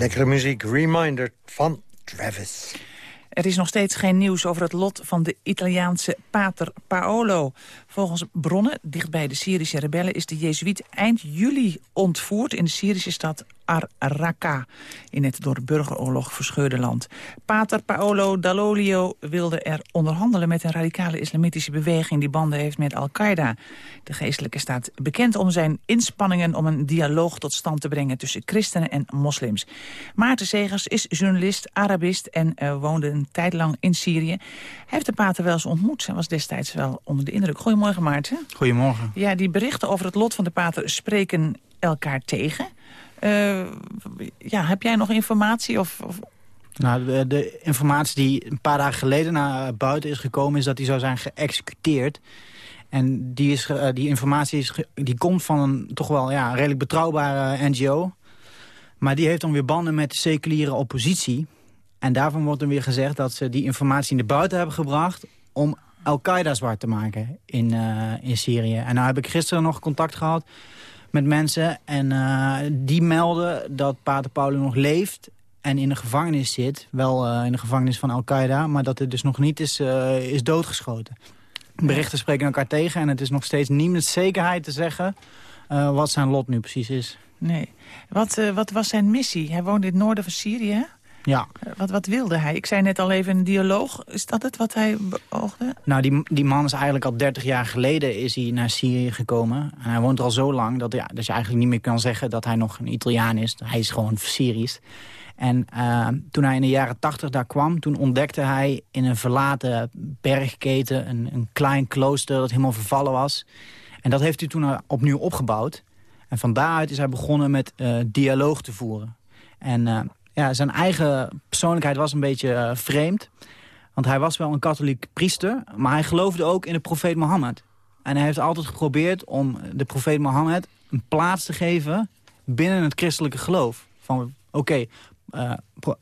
Lekkere muziek, Reminder van Er is nog steeds geen nieuws over het lot van de Italiaanse pater Paolo. Volgens bronnen dicht bij de Syrische rebellen is de Jezuïet eind juli ontvoerd in de Syrische stad Ar-Raqqa in het door burgeroorlog verscheurde land. Pater Paolo Dall'Olio wilde er onderhandelen met een radicale islamitische beweging die banden heeft met Al-Qaeda. De geestelijke staat bekend om zijn inspanningen om een dialoog tot stand te brengen tussen christenen en moslims. Maarten Segers is journalist, Arabist en uh, woonde een tijd lang in Syrië. Hij heeft de pater wel eens ontmoet en was destijds wel onder de indruk. Goedemorgen Maarten. Goedemorgen. Ja, die berichten over het lot van de pater spreken elkaar tegen. Uh, ja, heb jij nog informatie? Of. Nou, de, informatie die een paar dagen geleden naar buiten is gekomen... is dat hij zou zijn geëxecuteerd. En die, is, uh, die informatie is, die komt van een toch wel ja, redelijk betrouwbare NGO. Maar die heeft dan weer banden met de seculiere oppositie. En daarvan wordt dan weer gezegd dat ze die informatie naar buiten hebben gebracht... om Al-Qaeda zwart te maken in, uh, in Syrië. En nou heb ik gisteren nog contact gehad met mensen. En uh, die melden dat Pater Paulo nog leeft en in de gevangenis zit. Wel uh, in de gevangenis van Al-Qaeda, maar dat het dus nog niet is, uh, is doodgeschoten. Berichten spreken elkaar tegen en het is nog steeds niet met zekerheid te zeggen... wat zijn lot nu precies is. Nee. Wat, wat was zijn missie? Hij woont in het noorden van Syrië, ja. Wat, wat wilde hij? Ik zei net al even een dialoog. Is dat het wat hij beoogde? Nou, die, die man is eigenlijk al 30 jaar geleden is hij naar Syrië gekomen. En hij woont er al zo lang dat, ja, dat je eigenlijk niet meer kan zeggen dat hij nog een Italiaan is. Hij is gewoon Syrisch. En uh, toen hij in de jaren 80 daar kwam, toen ontdekte hij in een verlaten bergketen... een, een klein klooster dat helemaal vervallen was. En dat heeft hij toen opnieuw opgebouwd. En van daaruit is hij begonnen met uh, dialoog te voeren. En uh, ja, zijn eigen persoonlijkheid was een beetje uh, vreemd. Want hij was wel een katholiek priester, maar hij geloofde ook in de profeet Mohammed. En hij heeft altijd geprobeerd om de profeet Mohammed een plaats te geven binnen het christelijke geloof. Van oké, uh,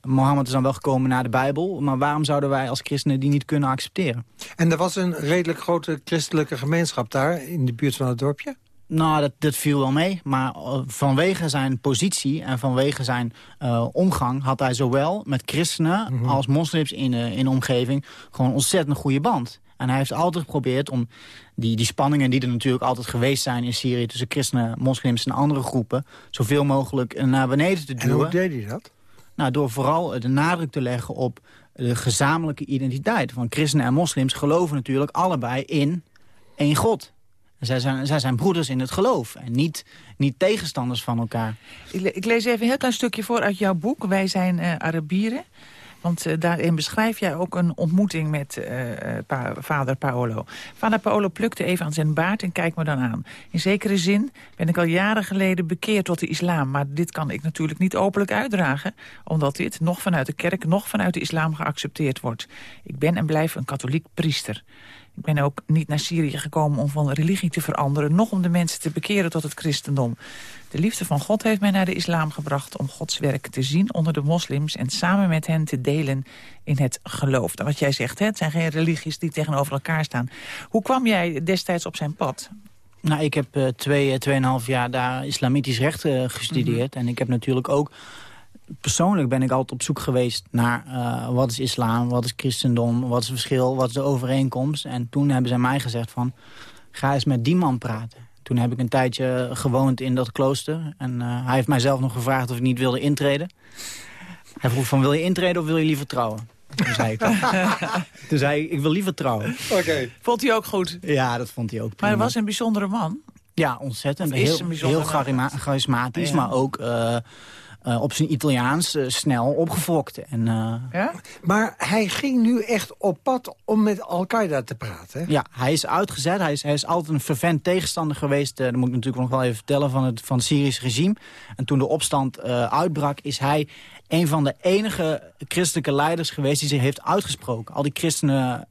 Mohammed is dan wel gekomen naar de Bijbel... maar waarom zouden wij als christenen die niet kunnen accepteren? En er was een redelijk grote christelijke gemeenschap daar in de buurt van het dorpje? Nou, dat, dat viel wel mee. Maar vanwege zijn positie en vanwege zijn uh, omgang... had hij zowel met christenen mm -hmm. als moslims in, uh, in de omgeving... gewoon een ontzettend goede band. En hij heeft altijd geprobeerd om die, die spanningen die er natuurlijk altijd geweest zijn in Syrië... tussen christenen, moslims en andere groepen... zoveel mogelijk naar beneden te duwen. En hoe deed hij dat? Nou, door vooral de nadruk te leggen op de gezamenlijke identiteit. Van christenen en moslims geloven natuurlijk allebei in één God. Zij zijn, zij zijn broeders in het geloof en niet, niet tegenstanders van elkaar. Ik, lees even een heel klein stukje voor uit jouw boek. Wij zijn uh, Arabieren. Want uh, daarin beschrijf jij ook een ontmoeting met pa, vader Paolo. Vader Paolo plukte even aan zijn baard en kijk me dan aan. In zekere zin ben ik al jaren geleden bekeerd tot de islam. Maar dit kan ik natuurlijk niet openlijk uitdragen. Omdat dit nog vanuit de kerk, nog vanuit de islam geaccepteerd wordt. Ik ben en blijf een katholiek priester. Ik ben ook niet naar Syrië gekomen om van religie te veranderen... nog om de mensen te bekeren tot het christendom. De liefde van God heeft mij naar de islam gebracht... om Gods werk te zien onder de moslims... en samen met hen te delen in het geloof. Wat jij zegt, hè, het zijn geen religies die tegenover elkaar staan. Hoe kwam jij destijds op zijn pad? Nou, ik heb uh, twee, tweeënhalf jaar daar islamitisch recht uh, gestudeerd. Mm -hmm. En ik heb natuurlijk ook persoonlijk ben ik altijd op zoek geweest naar uh, wat is islam, wat is christendom, wat is het verschil, wat is de overeenkomst. En toen hebben ze mij gezegd van, ga eens met die man praten. Toen heb ik een tijdje gewoond in dat klooster. En uh, hij heeft mij zelf nog gevraagd of ik niet wilde intreden. Hij vroeg van, wil je intreden of wil je liever trouwen? Toen zei ik, toen zei ik, ik wil liever trouwen. Okay. Vond hij ook goed? Ja, dat vond hij ook prima. Maar hij was een bijzondere man. Ja, ontzettend. Heel, heel charismatisch, ja. maar ook... Uh, uh, op zijn Italiaans uh, snel opgefokt. En, uh... ja? Maar hij ging nu echt op pad om met Al-Qaeda te praten. Ja, hij is uitgezet. Hij is, hij is altijd een fervent tegenstander geweest... dat moet ik natuurlijk nog wel even vertellen... van het, van het Syrische regime. En toen de opstand uitbrak, is hij een van de enige christelijke leiders geweest... die zich heeft uitgesproken. Al die christenen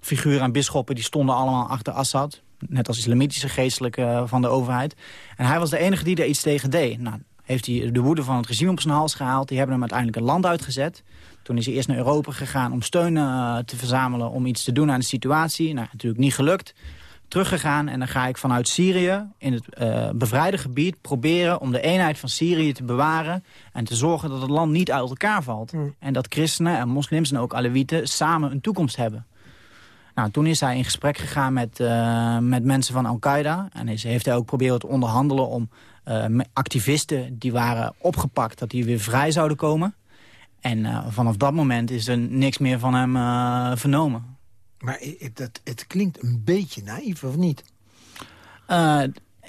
figuren en bisschoppen... die stonden allemaal achter Assad net als islamitische geestelijke van de overheid. En hij was de enige die daar iets tegen deed. Nou, heeft hij de woede van het regime op zijn hals gehaald. Die hebben hem uiteindelijk een land uitgezet. Toen is hij eerst naar Europa gegaan om steun uh, te verzamelen... om iets te doen aan de situatie. Nou, natuurlijk niet gelukt. teruggegaan en dan ga ik vanuit Syrië... in het uh, bevrijde gebied proberen om de eenheid van Syrië te bewaren... en te zorgen dat het land niet uit elkaar valt. Hmm. En dat christenen en moslims en ook Alewieten samen een toekomst hebben. Nou, toen is hij in gesprek gegaan met, uh, met mensen van Al-Qaeda. En is, heeft hij ook proberen te onderhandelen om uh, activisten die waren opgepakt... dat die weer vrij zouden komen. En uh, vanaf dat moment is er niks meer van hem vernomen. Maar het, het klinkt een beetje naïef, of niet?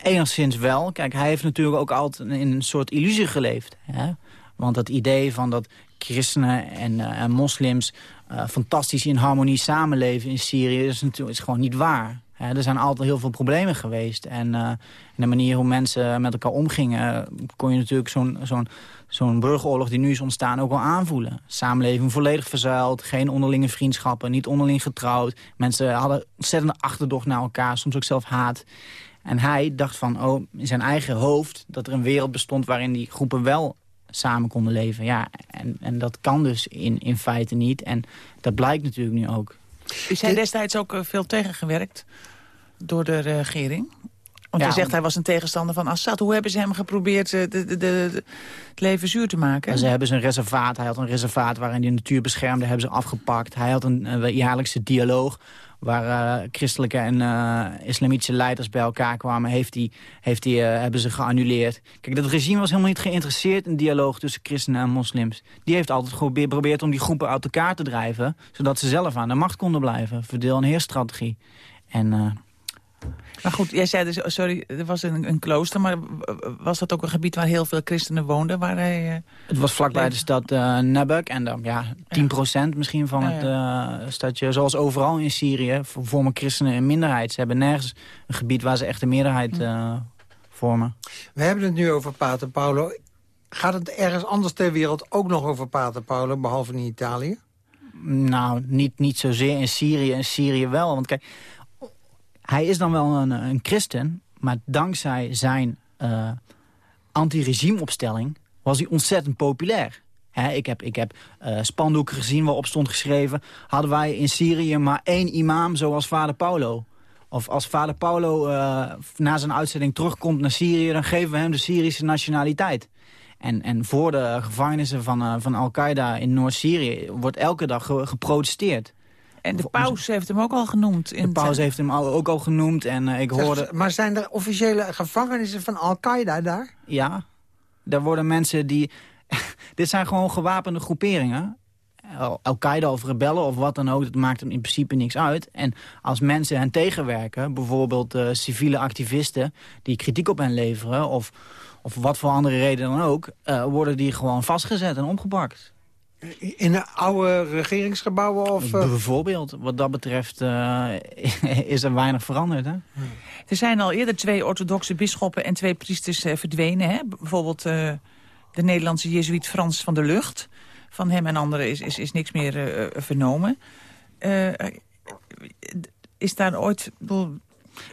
Enigszins wel. Kijk, hij heeft natuurlijk ook altijd in een soort illusie geleefd. Hè? Want dat idee van dat christenen en, en moslims... Uh, fantastisch in harmonie samenleven in Syrië... is, natuurlijk, is gewoon niet waar. Er zijn altijd heel veel problemen geweest. En, en de manier hoe mensen met elkaar omgingen... kon je natuurlijk zo'n zo'n zo'n burgeroorlog die nu is ontstaan ook wel aanvoelen. Samenleving volledig verzuild, geen onderlinge vriendschappen, niet onderling getrouwd. Mensen hadden ontzettende achterdocht naar elkaar, soms ook zelf haat. En hij dacht van, oh, in zijn eigen hoofd... dat er een wereld bestond waarin die groepen wel samen konden leven. Ja, en, en dat kan dus in, in feite niet. En dat blijkt natuurlijk nu ook. Is hij destijds ook uh, veel tegengewerkt door de regering? Want Ja, hij zegt hij was een tegenstander van Assad. Hoe hebben ze hem geprobeerd eh, de, de, de- het leven zuur te maken? Ze hebben zijn reservaat. Hij had een reservaat waarin hij de natuur beschermde. Hebben ze afgepakt. Hij had een eh, jaarlijkse dialoog waar eh, christelijke en eh, islamitische leiders bij elkaar kwamen, heeft die, heeft die, eh, hebben ze geannuleerd. Kijk, dat regime was helemaal niet geïnteresseerd in dialoog tussen christenen en moslims. Die heeft altijd geprobeerd om die groepen uit elkaar te drijven, zodat ze zelf aan de macht konden blijven. Verdeel- en heerstrategie. En Maar goed, jij zei dus, oh, sorry, er was een, een klooster... maar was dat ook een gebied waar heel veel christenen woonden? Waar hij, eh, Het was vlakbij de stad eh Nebek. En dan ja, 10% misschien van Ja, het eh, stadje. Zoals overal in Syrië vormen christenen een minderheid. Ze hebben nergens een gebied waar ze echt een meerderheid eh, vormen. We hebben het nu over Pater Paolo. Gaat het ergens anders ter wereld ook nog over Pater Paolo, behalve in Italië? Nou, niet, niet zozeer in Syrië. In Syrië wel. Want kijk, hij is dan wel een, een christen. Maar dankzij zijn eh anti-regimeopstelling was hij ontzettend populair. Ik heb, ik heb eh, spandoeken gezien waarop stond geschreven... hadden wij in Syrië maar één imam zoals vader Paulo. Of als vader Paulo eh, na zijn uitzending terugkomt naar Syrië... dan geven we hem de Syrische nationaliteit. En, en voor de gevangenissen van, eh, van Al-Qaeda in Noord-Syrië... wordt elke dag ge- geprotesteerd. En de paus heeft hem ook al genoemd. In De paus heeft hem al- ook al genoemd en eh, ik Zeg, hoorde... Maar zijn er officiële gevangenissen van Al-Qaeda daar? Ja, daar worden mensen die... Dit zijn gewoon gewapende groeperingen. Al- Al-Qaeda of rebellen of wat dan ook, dat maakt hem in principe niks uit. En als mensen hen tegenwerken, bijvoorbeeld eh, civiele activisten... die kritiek op hen leveren of, of wat voor andere reden dan ook... eh, worden die gewoon vastgezet en opgepakt. In de oude regeringsgebouwen? Of, eh, Bijvoorbeeld, wat dat betreft eh, is er weinig veranderd. Hè? Er zijn al eerder twee orthodoxe bisschoppen en twee priesters eh, verdwenen. Hè? Bijvoorbeeld eh, de Nederlandse jezuïet Frans van der Lucht. Van hem en anderen is, is, is niks meer eh, eh, vernomen. Eh, is daar ooit... bedoel,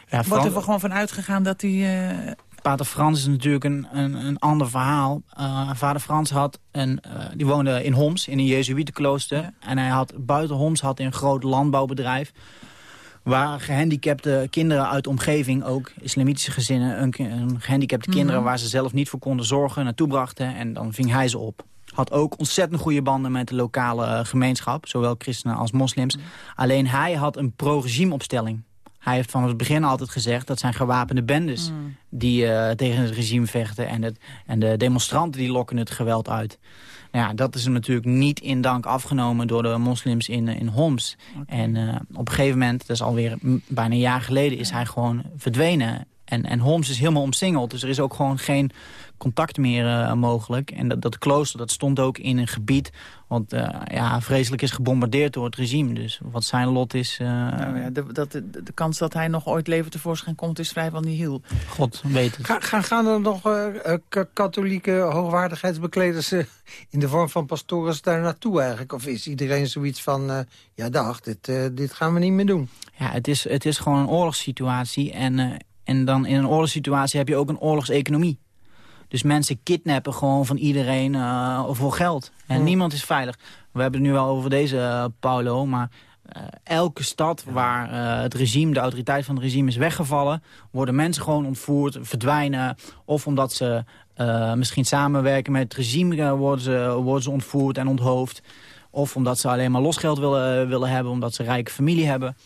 Ja, Wordt er gewoon van uitgegaan dat hij... eh, Pater Frans is natuurlijk een, een, een ander verhaal. Uh, vader Frans had een, uh, die woonde in Homs, in een jezuïetenklooster. Ja. En hij had buiten Homs had hij een groot landbouwbedrijf... waar gehandicapte kinderen uit de omgeving, ook islamitische gezinnen... een, een gehandicapte Mhm. kinderen waar ze zelf niet voor konden zorgen... naartoe brachten en dan ving hij ze op. Had ook ontzettend goede banden met de lokale eh, gemeenschap... zowel christenen als moslims. Alleen hij had een pro-regime-opstelling. Hij heeft van het begin altijd gezegd... dat zijn gewapende bendes die eh, tegen het regime vechten... En, het, en de demonstranten die lokken het geweld uit. Nou ja, dat is hem natuurlijk niet in dank afgenomen... door de moslims in, in Homs. En eh, op een gegeven moment, dat is alweer mm, bijna een jaar geleden... is hij gewoon verdwenen. En, en Homs is helemaal omsingeld. Dus er is ook gewoon geen contact meer eh, mogelijk. En dat, dat klooster dat stond ook in een gebied... wat eh, ja, vreselijk is gebombardeerd door het regime. Dus wat zijn lot is... eh, nou ja, de, dat, de, de kans dat hij nog ooit levend tevoorschijn komt is vrijwel niet heel. God weet het. Ga, gaan, gaan er nog katholieke hoogwaardigheidsbekleders... in de vorm van pastoren daar naartoe eigenlijk? Of is iedereen zoiets van... eh, ja, dag, dit, eh, dit gaan we niet meer doen? Ja, het is, het is gewoon een oorlogssituatie. En, eh, en dan in een oorlogssituatie heb je ook een oorlogseconomie. Dus mensen kidnappen gewoon van iedereen eh, voor geld. En niemand is veilig. We hebben het nu wel over deze eh, Paulo, maar eh, elke stad waar het regime, de autoriteit van het regime is weggevallen... worden mensen gewoon ontvoerd, verdwijnen. Of omdat ze misschien samenwerken met het regime worden, ze, worden ze ontvoerd en onthoofd. Of omdat ze alleen maar losgeld willen, willen hebben, omdat ze rijke familie hebben.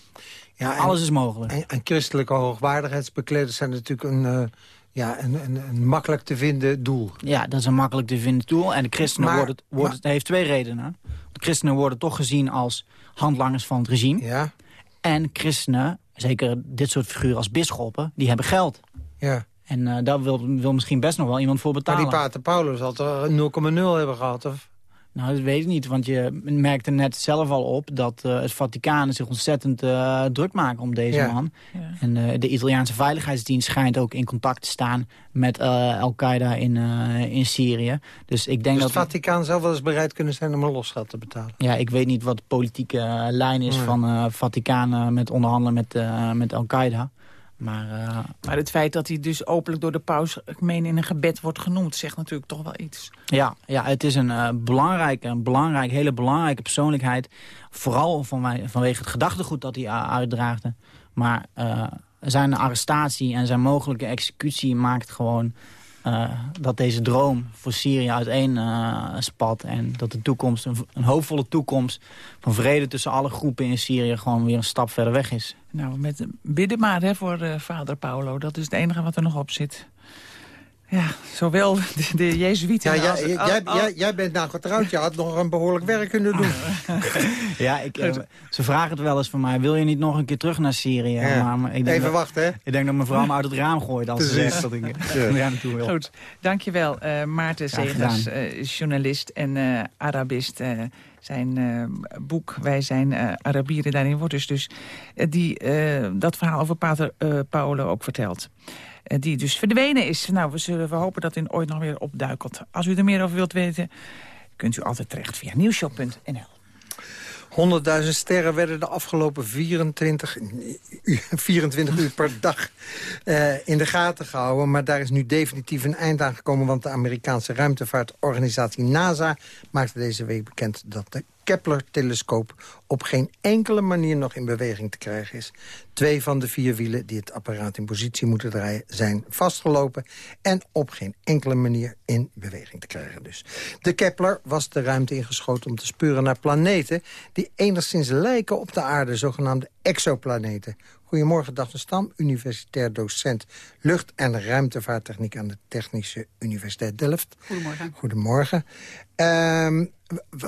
Ja, Alles is mogelijk. En, en christelijke hoogwaardigheidsbekleders zijn natuurlijk een... ja, een, een, een, makkelijk te vinden doel. Ja, dat is een makkelijk te vinden doel. En de christenen maar, worden, worden, maar, heeft twee redenen. De christenen worden toch gezien als handlangers van het regime. Ja. En christenen, zeker dit soort figuren als bisschoppen, die hebben geld. Ja. En uh, daar wil, wil misschien best nog wel iemand voor betalen. Maar die pater Paulus zal er 0,0 hebben gehad, of? Nou, dat weet ik niet, want je merkte net zelf al op... dat uh, het Vaticaan zich ontzettend uh, druk maakt om deze ja. man. Ja. En uh, de Italiaanse veiligheidsdienst schijnt ook in contact te staan... met Al-Qaeda in, in Syrië. Dus ik denk dus dat... het Vaticaan zou wel eens bereid kunnen zijn om een losgeld te betalen? Ja, ik weet niet wat de politieke lijn is Nee. van het Vaticaan... met onderhandelen met, met Al-Qaeda. Maar, uh, maar het feit dat hij dus openlijk door de paus, ik meen in een gebed wordt genoemd, zegt natuurlijk toch wel iets. Ja, ja het is een uh, belangrijke, een belangrijk, hele belangrijke persoonlijkheid. Vooral van, vanwege het gedachtegoed dat hij uitdraagde. Maar uh, zijn arrestatie en zijn mogelijke executie maakt gewoon dat deze droom voor Syrië uiteen uh, spat. En dat de toekomst, een, een, hoopvolle toekomst van vrede tussen alle groepen in Syrië gewoon weer een stap verder weg is. Nou, met, bidden maar hè, voor uh, vader Paulo. Dat is het enige wat er nog op zit. Ja, zowel de, de Jezuïeten ja, ja, als, jij, als, jij, jij, bent nou getrouwd. Je had nog een behoorlijk werk kunnen doen. ja, ik, uh, ze vragen het wel eens van mij. Wil je niet nog een keer terug naar Syrië? Ja. Maar, maar ik denk Even dat, wachten, hè? Ik denk dat mevrouw me uit het raam gooit als ze zegt dat ik ja. naartoe wil. Goed, dankjewel uh, Maarten Zegers, uh, journalist en uh, Arabist. zijn boek Wij zijn Arabieren, daarin wordt dus, dus die, dat verhaal over pater Paolo ook verteld die dus verdwenen is. Nou, we, zullen, we hopen dat hij ooit nog weer opduikelt. Als u er meer over wilt weten, kunt u altijd terecht via nieuwshop.nl. 100.000 sterren werden de afgelopen 24, 24 uur per dag uh, in de gaten gehouden. Maar daar is nu definitief een eind aan gekomen... want de Amerikaanse ruimtevaartorganisatie NASA maakte deze week bekend... dat de Kepler-telescoop op geen enkele manier nog in beweging te krijgen is. Twee van de vier wielen die het apparaat in positie moeten draaien... zijn vastgelopen en op geen enkele manier in beweging te krijgen dus. De Kepler was de ruimte ingeschoten om te speuren naar planeten... die enigszins lijken op de aarde, zogenaamde exoplaneten. Goedemorgen, Daphne Stam, universitair docent lucht- en ruimtevaarttechniek aan de Technische Universiteit Delft. Goedemorgen. Goedemorgen. Um,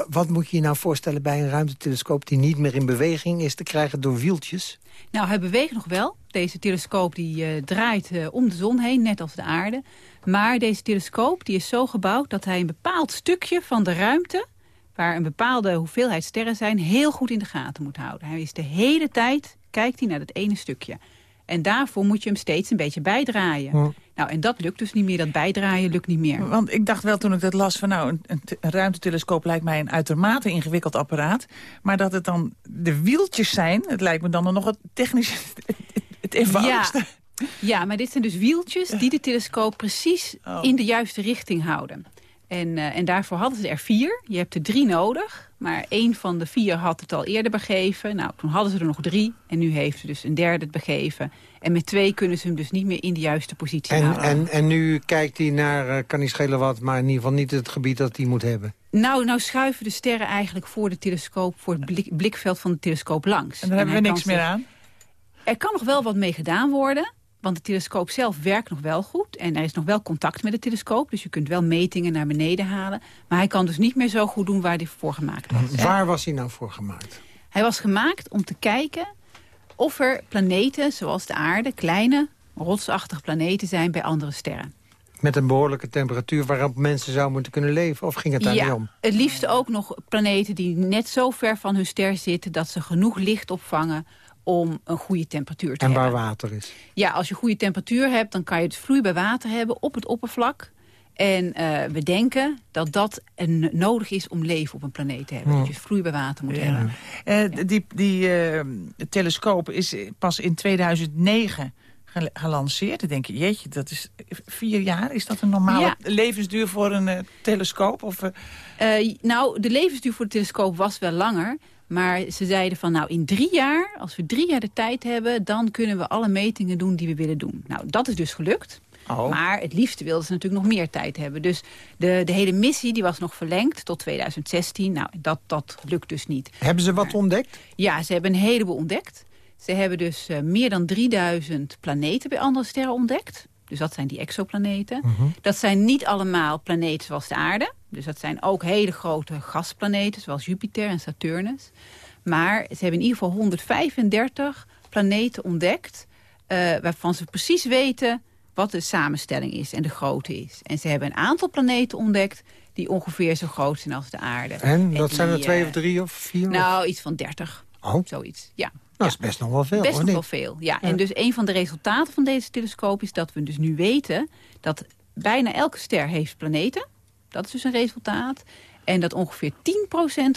wat moet je je nou voorstellen bij een ruimtetelescoop die niet meer in beweging is te krijgen door wieltjes? Nou, hij beweegt nog wel. Deze telescoop die uh, draait uh, om de zon heen, net als de aarde. Maar deze telescoop die is zo gebouwd dat hij een bepaald stukje van de ruimte waar een bepaalde hoeveelheid sterren zijn, heel goed in de gaten moet houden. Hij is de hele tijd, kijkt hij naar dat ene stukje. En daarvoor moet je hem steeds een beetje bijdraaien. Nou, en dat lukt dus niet meer. Dat bijdraaien lukt niet meer. Want ik dacht wel toen ik dat las van nou, een, een ruimtetelescoop lijkt mij een uitermate ingewikkeld apparaat. Maar dat het dan de wieltjes zijn, het lijkt me dan nog het technisch het, het eenvoudigste. Ja. ja, maar dit zijn dus wieltjes die de telescoop precies oh. in de juiste richting houden. En, uh, en daarvoor hadden ze er vier. Je hebt er drie nodig. Maar één van de vier had het al eerder begeven. Nou, toen hadden ze er nog drie. En nu heeft ze dus een derde het begeven. En met twee kunnen ze hem dus niet meer in de juiste positie en, houden. En, en nu kijkt hij naar, uh, kan niet schelen wat... maar in ieder geval niet het gebied dat hij moet hebben. Nou, nou schuiven de sterren eigenlijk voor de telescoop... voor het blik, blikveld van de telescoop langs. En daar hebben we niks meer aan? Er kan nog wel wat mee gedaan worden... Want de telescoop zelf werkt nog wel goed. En er is nog wel contact met de telescoop. Dus je kunt wel metingen naar beneden halen. Maar hij kan dus niet meer zo goed doen waar hij voor gemaakt was. Waar was hij nou voor gemaakt? Hij was gemaakt om te kijken of er planeten zoals de aarde... kleine, rotsachtige planeten zijn bij andere sterren. Met een behoorlijke temperatuur waarop mensen zouden moeten kunnen leven? Of ging het daar ja, niet om? het liefst ook nog planeten die net zo ver van hun ster zitten... dat ze genoeg licht opvangen om een goede temperatuur te en hebben. waar water is. Ja, als je goede temperatuur hebt, dan kan je het vloeibaar water hebben op het oppervlak. En uh, we denken dat dat een, nodig is om leven op een planeet te hebben. Dat je vloeibaar water moet ja. hebben. Uh, ja. Die, die uh, telescoop is pas in 2009 gelanceerd. Dan denk je, jeetje, dat is vier jaar. Is dat een normale Ja. levensduur voor een telescoop? Of, nou, de levensduur voor de telescoop was wel langer... Maar ze zeiden van nou in drie jaar, als we drie jaar de tijd hebben... dan kunnen we alle metingen doen die we willen doen. Nou, dat is dus gelukt. Oh. Maar het liefste wilden ze natuurlijk nog meer tijd hebben. Dus de, de hele missie die was nog verlengd tot 2016. Nou, dat, dat lukt dus niet. Hebben ze wat ontdekt? Ja, ze hebben een heleboel ontdekt. Ze hebben dus uh, meer dan 3000 planeten bij andere sterren ontdekt. Dus dat zijn die exoplaneten. Mhm. Mm -hmm. Dat zijn niet allemaal planeten zoals de aarde. Dus dat zijn ook hele grote gasplaneten zoals Jupiter en Saturnus. Maar ze hebben in ieder geval 135 planeten ontdekt... Uh, waarvan ze precies weten wat de samenstelling is en de grootte is. En ze hebben een aantal planeten ontdekt die ongeveer zo groot zijn als de aarde. En, dat die, zijn er twee uh, of drie of vier? Nou, iets van dertig. Oh. Zoiets, ja. Dat is best nog wel veel, Best nog wel veel, ja. En dus een van de resultaten van deze telescoop is dat we dus nu weten... dat bijna elke ster heeft planeten. Dat is dus een resultaat. En dat ongeveer 10%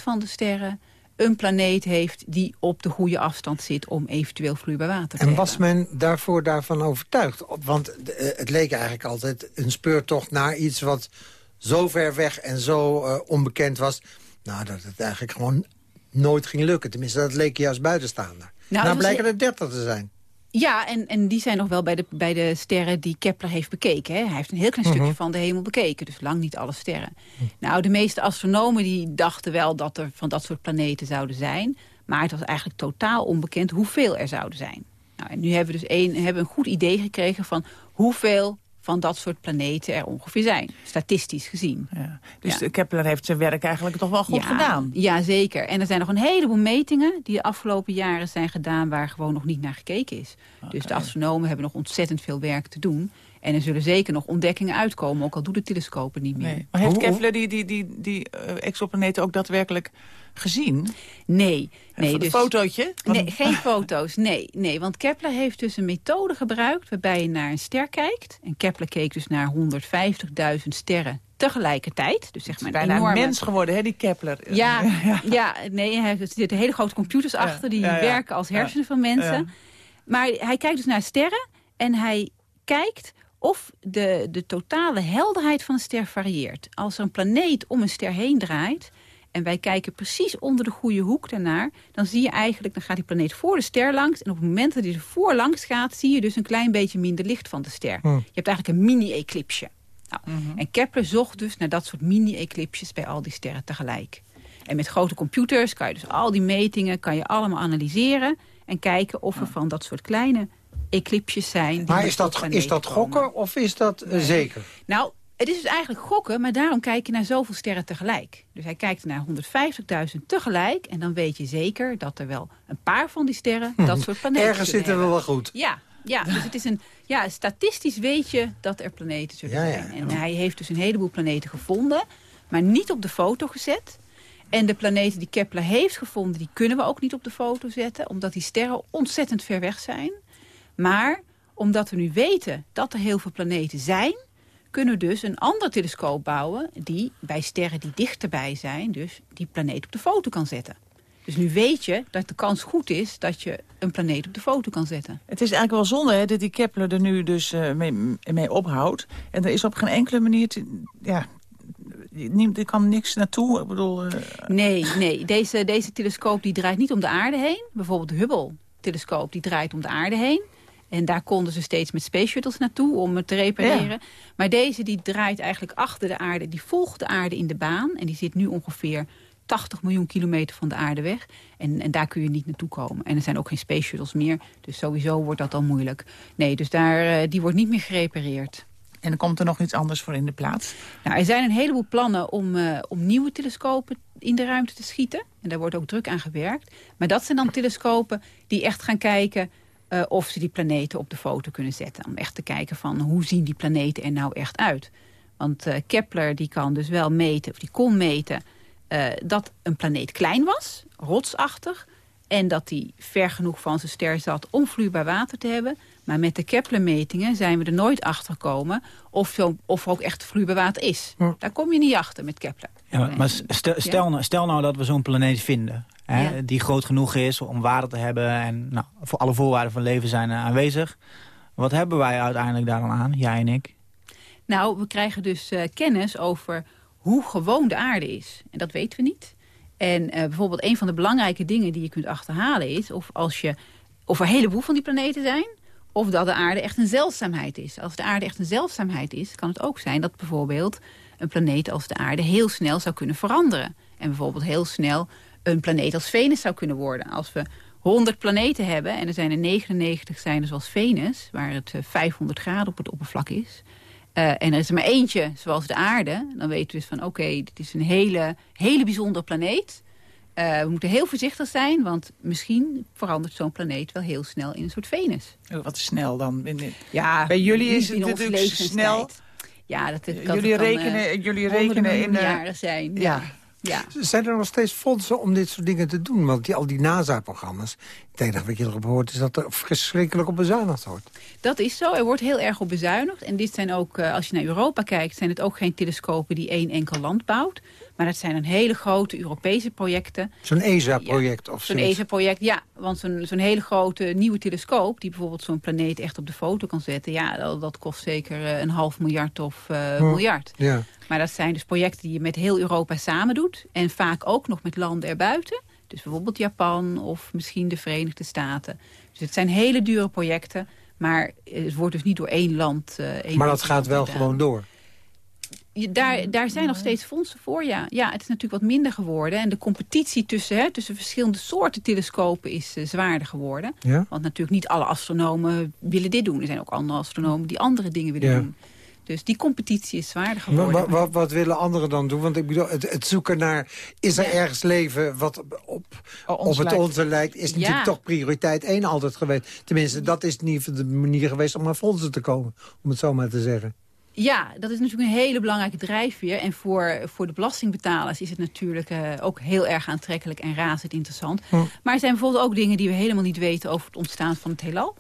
van de sterren een planeet heeft die op de goede afstand zit om eventueel vloeibaar water te En hebben. was men daarvoor daarvan overtuigd? Want uh, het leek eigenlijk altijd een speurtocht naar iets wat zo ver weg en zo uh, onbekend was... nou, dat het eigenlijk gewoon nooit ging lukken. Tenminste, dat leek juist buitenstaander. Nou, nou blijken er 30 te zijn. Ja, en, en die zijn nog wel bij de, bij de sterren die Kepler heeft bekeken. Hè. Hij heeft een heel klein stukje Mhm. van de hemel bekeken. Dus lang niet alle sterren. Nou, de meeste astronomen die dachten wel dat er van dat soort planeten zouden zijn. Maar het was eigenlijk totaal onbekend hoeveel er zouden zijn. Nou, en nu hebben we dus een, hebben een goed idee gekregen van hoeveel van dat soort planeten er ongeveer zijn. Statistisch gezien. Ja. Dus de Kepler heeft zijn werk eigenlijk toch wel goed ja, gedaan. Ja, zeker. En er zijn nog een heleboel metingen die de afgelopen jaren zijn gedaan... waar gewoon nog niet naar gekeken is. Okay. Dus de astronomen hebben nog ontzettend veel werk te doen. En er zullen zeker nog ontdekkingen uitkomen, ook al doen de telescopen niet meer. Nee. Maar heeft Kepler die, die, die, die uh, exoplaneten ook daadwerkelijk gezien? Nee. nee een dus, fotootje? Nee, geen foto's. Nee, nee, want Kepler heeft dus een methode gebruikt... waarbij je naar een ster kijkt. En Kepler keek dus naar 150.000 sterren tegelijkertijd. Dus zeg maar bijna een enorme... mens geworden, hè, die Kepler. Ja, ja. ja nee, er zitten hele grote computers achter... die ja, ja, werken als hersenen van mensen. Maar hij kijkt dus naar sterren en hij kijkt of de, de totale helderheid van een ster varieert. Als er een planeet om een ster heen draait... en wij kijken precies onder de goede hoek daarnaar... dan zie je eigenlijk, dan gaat die planeet voor de ster langs... en op het moment dat hij er voor langs gaat... zie je dus een klein beetje minder licht van de ster. Hm. Je hebt eigenlijk een mini-eclipsje. Nou, mm -hmm. En Kepler zocht dus naar dat soort mini-eclipsjes... bij al die sterren tegelijk. En met grote computers kan je dus al die metingen... kan je allemaal analyseren en kijken of er van dat soort kleine eclipsjes zijn. Maar is dat, is dat gokken of is dat uh, zeker? Nou, het is dus eigenlijk gokken, maar daarom kijk je naar zoveel sterren tegelijk. Dus hij kijkt naar 150.000 tegelijk en dan weet je zeker dat er wel een paar van die sterren dat soort planeten Ergens zitten hebben. we wel goed. Ja, ja, dus het is een, ja, statistisch weet je dat er planeten zullen ja, ja, zijn. En hij heeft dus een heleboel planeten gevonden, maar niet op de foto gezet. En de planeten die Kepler heeft gevonden, die kunnen we ook niet op de foto zetten, omdat die sterren ontzettend ver weg zijn. Maar omdat we nu weten dat er heel veel planeten zijn... kunnen we dus een ander telescoop bouwen... die bij sterren die dichterbij zijn... dus die planeet op de foto kan zetten. Dus nu weet je dat de kans goed is dat je een planeet op de foto kan zetten. Het is eigenlijk wel zonde hè, dat die Kepler er nu dus uh, mee, mee ophoudt. En er is op geen enkele manier... Te, ja, er kan niks naartoe. Ik bedoel, uh... Nee, nee. Deze, deze telescoop die draait niet om de aarde heen. Bijvoorbeeld de Hubble-telescoop die draait om de aarde heen. En daar konden ze steeds met space shuttles naartoe om het te repareren. Ja. Maar deze die draait eigenlijk achter de aarde. Die volgt de aarde in de baan. En die zit nu ongeveer 80 miljoen kilometer van de aarde weg. En, en daar kun je niet naartoe komen. En er zijn ook geen space shuttles meer. Dus sowieso wordt dat al moeilijk. Nee, dus daar, die wordt niet meer gerepareerd. En er komt er nog iets anders voor in de plaats? Nou, er zijn een heleboel plannen om, uh, om nieuwe telescopen in de ruimte te schieten. En daar wordt ook druk aan gewerkt. Maar dat zijn dan telescopen die echt gaan kijken... Uh, of ze die planeten op de foto kunnen zetten. Om echt te kijken van hoe zien die planeten er nou echt uit. Want uh, Kepler die kan dus wel meten, of die kon meten... Uh, dat een planeet klein was, rotsachtig... en dat die ver genoeg van zijn ster zat om vloeibaar water te hebben. Maar met de Kepler-metingen zijn we er nooit achter gekomen... of, zo, of er ook echt vloeibaar water is. Daar kom je niet achter met Kepler. Ja, maar stel, stel, ja. stel nou dat we zo'n planeet vinden... Hè, ja. die groot genoeg is om water te hebben... en nou, voor alle voorwaarden van leven zijn aanwezig. Wat hebben wij uiteindelijk daar dan aan, jij en ik? Nou, we krijgen dus uh, kennis over hoe gewoon de aarde is. En dat weten we niet. En eh, bijvoorbeeld een van de belangrijke dingen die je kunt achterhalen is... of, als je, of er een heleboel van die planeten zijn... of dat de aarde echt een zeldzaamheid is. Als de aarde echt een zeldzaamheid is, kan het ook zijn dat bijvoorbeeld... een planeet als de aarde heel snel zou kunnen veranderen. En bijvoorbeeld heel snel een planeet als Venus zou kunnen worden. Als we 100 planeten hebben en er zijn er 99 zijn er zoals Venus... waar het 500 eh, graden op het oppervlak is... Uh, en er is er maar eentje, zoals de aarde. Dan weten we dus van, oké, dit is een hele, hele bijzondere planeet. Uh, we moeten heel voorzichtig zijn, want misschien verandert zo'n planeet wel heel snel in een soort Venus. Oh, wat snel dan? Ja, Bij jullie is het natuurlijk snel. Ja, dat, dat jullie kan, rekenen, uh, jullie rekenen in jaren zijn. ja. Ja. Zijn er nog steeds fondsen om dit soort dingen te doen? Want die, al die NASA-programma's, ik denk dat wat je erop hoort... is dat er verschrikkelijk op bezuinigd wordt. Dat is zo, er wordt heel erg op bezuinigd. En dit zijn ook, eh, als je naar Europa kijkt... zijn het ook geen telescopen die één enkel land bouwt. Maar dat zijn een hele grote Europese projecten. Zo'n ESA-project of zo? Zo'n ESA-project, ja. Want zo'n zo'n hele grote nieuwe telescoop... die bijvoorbeeld zo'n planeet echt op de foto kan zetten... ja, dat, dat kost zeker uh, een half miljard of uh, miljard. Ja. Maar dat zijn dus projecten die je met heel Europa samen doet. En vaak ook nog met landen erbuiten. Dus bijvoorbeeld Japan of misschien de Verenigde Staten. Dus het zijn hele dure projecten. Maar het wordt dus niet door één land... Uh, één maar dat gaat wel gedaan. gewoon door? Je, daar, daar zijn nog steeds fondsen voor, ja. Ja, het is natuurlijk wat minder geworden. En de competitie tussen, hè, tussen verschillende soorten telescopen is uh, zwaarder geworden. Ja? Want natuurlijk niet alle astronomen willen dit doen. Er zijn ook andere astronomen die andere dingen willen Ja. doen. Dus die competitie is zwaarder Wa- geworden. wa- wat, wat willen anderen dan doen? Want ik bedoel, het, het zoeken naar... is er ergens leven wat op, op het onze lijkt... is natuurlijk Ja. toch prioriteit één altijd geweest. Tenminste, dat is niet de manier geweest om aan fondsen te komen. Om het zo maar te zeggen. Ja, dat is natuurlijk een hele belangrijke drijfveer. En voor, voor de belastingbetalers is het natuurlijk eh, ook heel erg aantrekkelijk en razend interessant. Hm. Maar er zijn bijvoorbeeld ook dingen die we helemaal niet weten over het ontstaan van het heelal.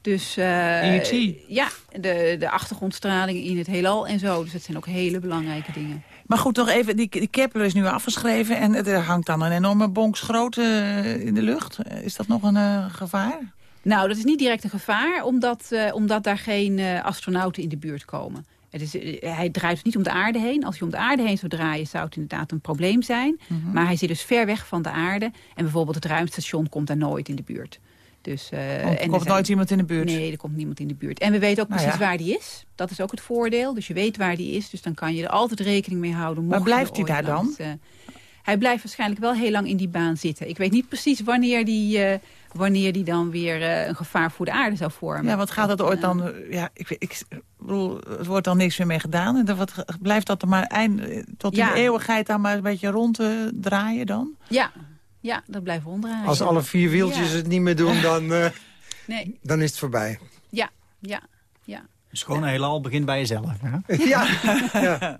Dus E.T.. ja, de, de achtergrondstraling in het heelal en zo. Dus dat zijn ook hele belangrijke dingen. Maar goed, nog even, die, die Kepler is nu afgeschreven... en er hangt dan een enorme bonks groot eh, in de lucht. Is dat nog een gevaar? Nou, dat is niet direct een gevaar, omdat, eh, omdat daar geen eh, astronauten in de buurt komen. Het is, eh, hij draait dus niet om de aarde heen. Als hij om de aarde heen zou draaien, zou het inderdaad een probleem zijn. Mhm. Maar hij zit dus ver weg van de aarde. En bijvoorbeeld het ruimstation komt daar nooit in de buurt. Dus, eh, er en er komt zijn- nooit iemand in de buurt? Nee, er komt niemand in de buurt. En we weten ook Nou precies ja. waar die is. Dat is ook het voordeel. Dus je weet waar die is. Dus dan kan je er altijd rekening mee houden. Maar blijft hij daar dan? langs, hij blijft waarschijnlijk wel heel lang in die baan zitten. Ik weet niet precies wanneer die, eh, wanneer die dan weer eh, een gevaar voor de aarde zou vormen. Ja, wat gaat dat ooit dan... eh, Ja, ik, ik bedoel, het wordt dan niks meer mee gedaan. En dan wat, blijft dat er maar eind, tot in Ja. de eeuwigheid dan maar een beetje rond eh, draaien dan? Ja, ja dat blijft ronddraaien. Als alle vier wieltjes Ja. het niet meer doen, dan, eh, Nee, dan is het voorbij. ja, ja, ja. Een schone heelal begint bij jezelf. Hè? ja. ja.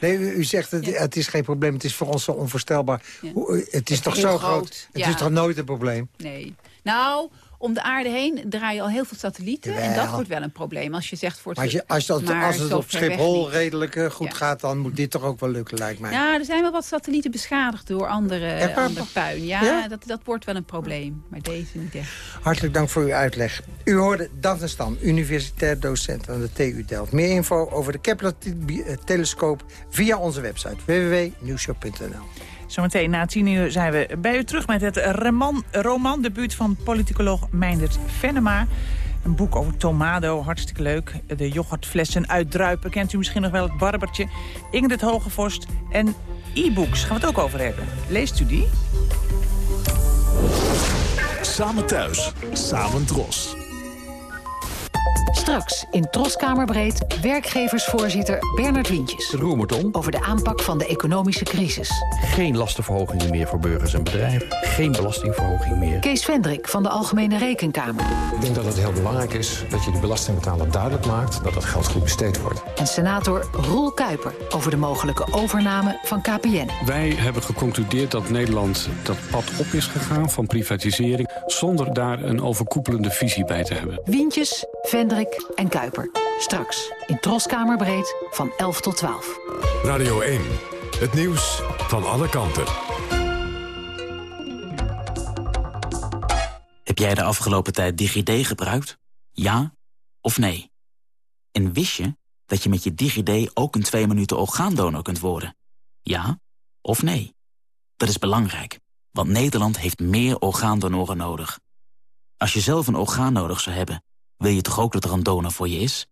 Nee, u zegt het, het is geen probleem, het is voor ons zo onvoorstelbaar. Ja. Het is toch zo groot, groot? Het ja. is toch nooit een probleem? Nee. Nou, om de aarde heen draaien al heel veel satellieten. En dat wordt wel een probleem. Als je zegt voor het... Maar als, je, als, dat, maar als het op Schiphol redelijk eh, goed Ja. gaat... dan moet dit toch ook wel lukken, lijkt mij. Ja, er zijn wel wat satellieten beschadigd door andere, Echt waar? ander puin. Ja, Ja? Dat, dat wordt wel een probleem. Maar deze niet echt. Hartelijk dank voor uw uitleg. U hoorde Daphne Stam, universitair docent aan de TU Delft. Meer info over de Kepler-telescoop via onze website www.nieuwshow.nl. Zometeen na tien uur zijn we bij u terug met het roman, romandebuut van politicoloog Meindert Venema. Een boek over Tomado, hartstikke leuk. De yoghurtflessen uitdruipen, kent u misschien nog wel het barbertje. Ingrid Hogevorst en e-books gaan we het ook over hebben. Leest u die? Samen thuis, samen dros. Straks in Troskamerbreed werkgeversvoorzitter Bernard Wientjes. Roermerton. Over de aanpak van de economische crisis. Geen lastenverhogingen meer voor burgers en bedrijven. Geen belastingverhoging meer. Kees Vendrik van de Algemene Rekenkamer. Ik denk dat het heel belangrijk is dat je de belastingbetaler duidelijk maakt dat het geld goed besteed wordt. En senator Roel Kuiper over de mogelijke overname van KPN. Wij hebben geconcludeerd dat Nederland dat pad op is gegaan van privatisering... zonder daar een overkoepelende visie bij te hebben. Wientjes, Vendrik en Kuiper. Straks in Troskamerbreed van 11 tot 12. Radio 1. Het nieuws van alle kanten. Heb jij de afgelopen tijd DigiD gebruikt? Ja of nee? En wist je dat je met je DigiD ook een 2 minuten orgaandonor kunt worden? Ja of nee? Dat is belangrijk, want Nederland heeft meer orgaandonoren nodig. Als je zelf een orgaan nodig zou hebben, wil je toch ook dat er een donor voor je is?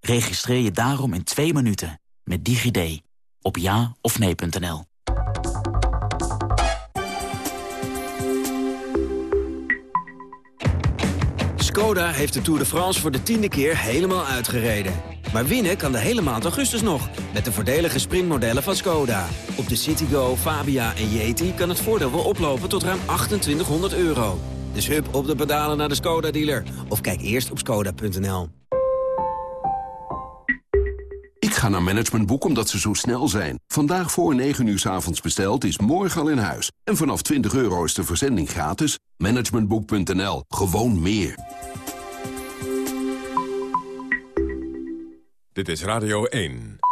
Registreer je daarom in twee minuten met DigiD op ja of nee.nl. Skoda heeft de Tour de France voor de tiende keer helemaal uitgereden. Maar winnen kan de hele maand augustus nog, met de voordelige sprintmodellen van Skoda. Op de Citigo, Fabia en Yeti kan het voordeel wel oplopen tot ruim 2800 euro. Dus hup op de pedalen naar de Skoda-dealer. Of kijk eerst op skoda.nl. Ik ga naar Managementboek omdat ze zo snel zijn. Vandaag voor 9 uur s avonds besteld is morgen al in huis. En vanaf 20 euro is de verzending gratis. Managementboek.nl. Gewoon meer. Dit is Radio 1.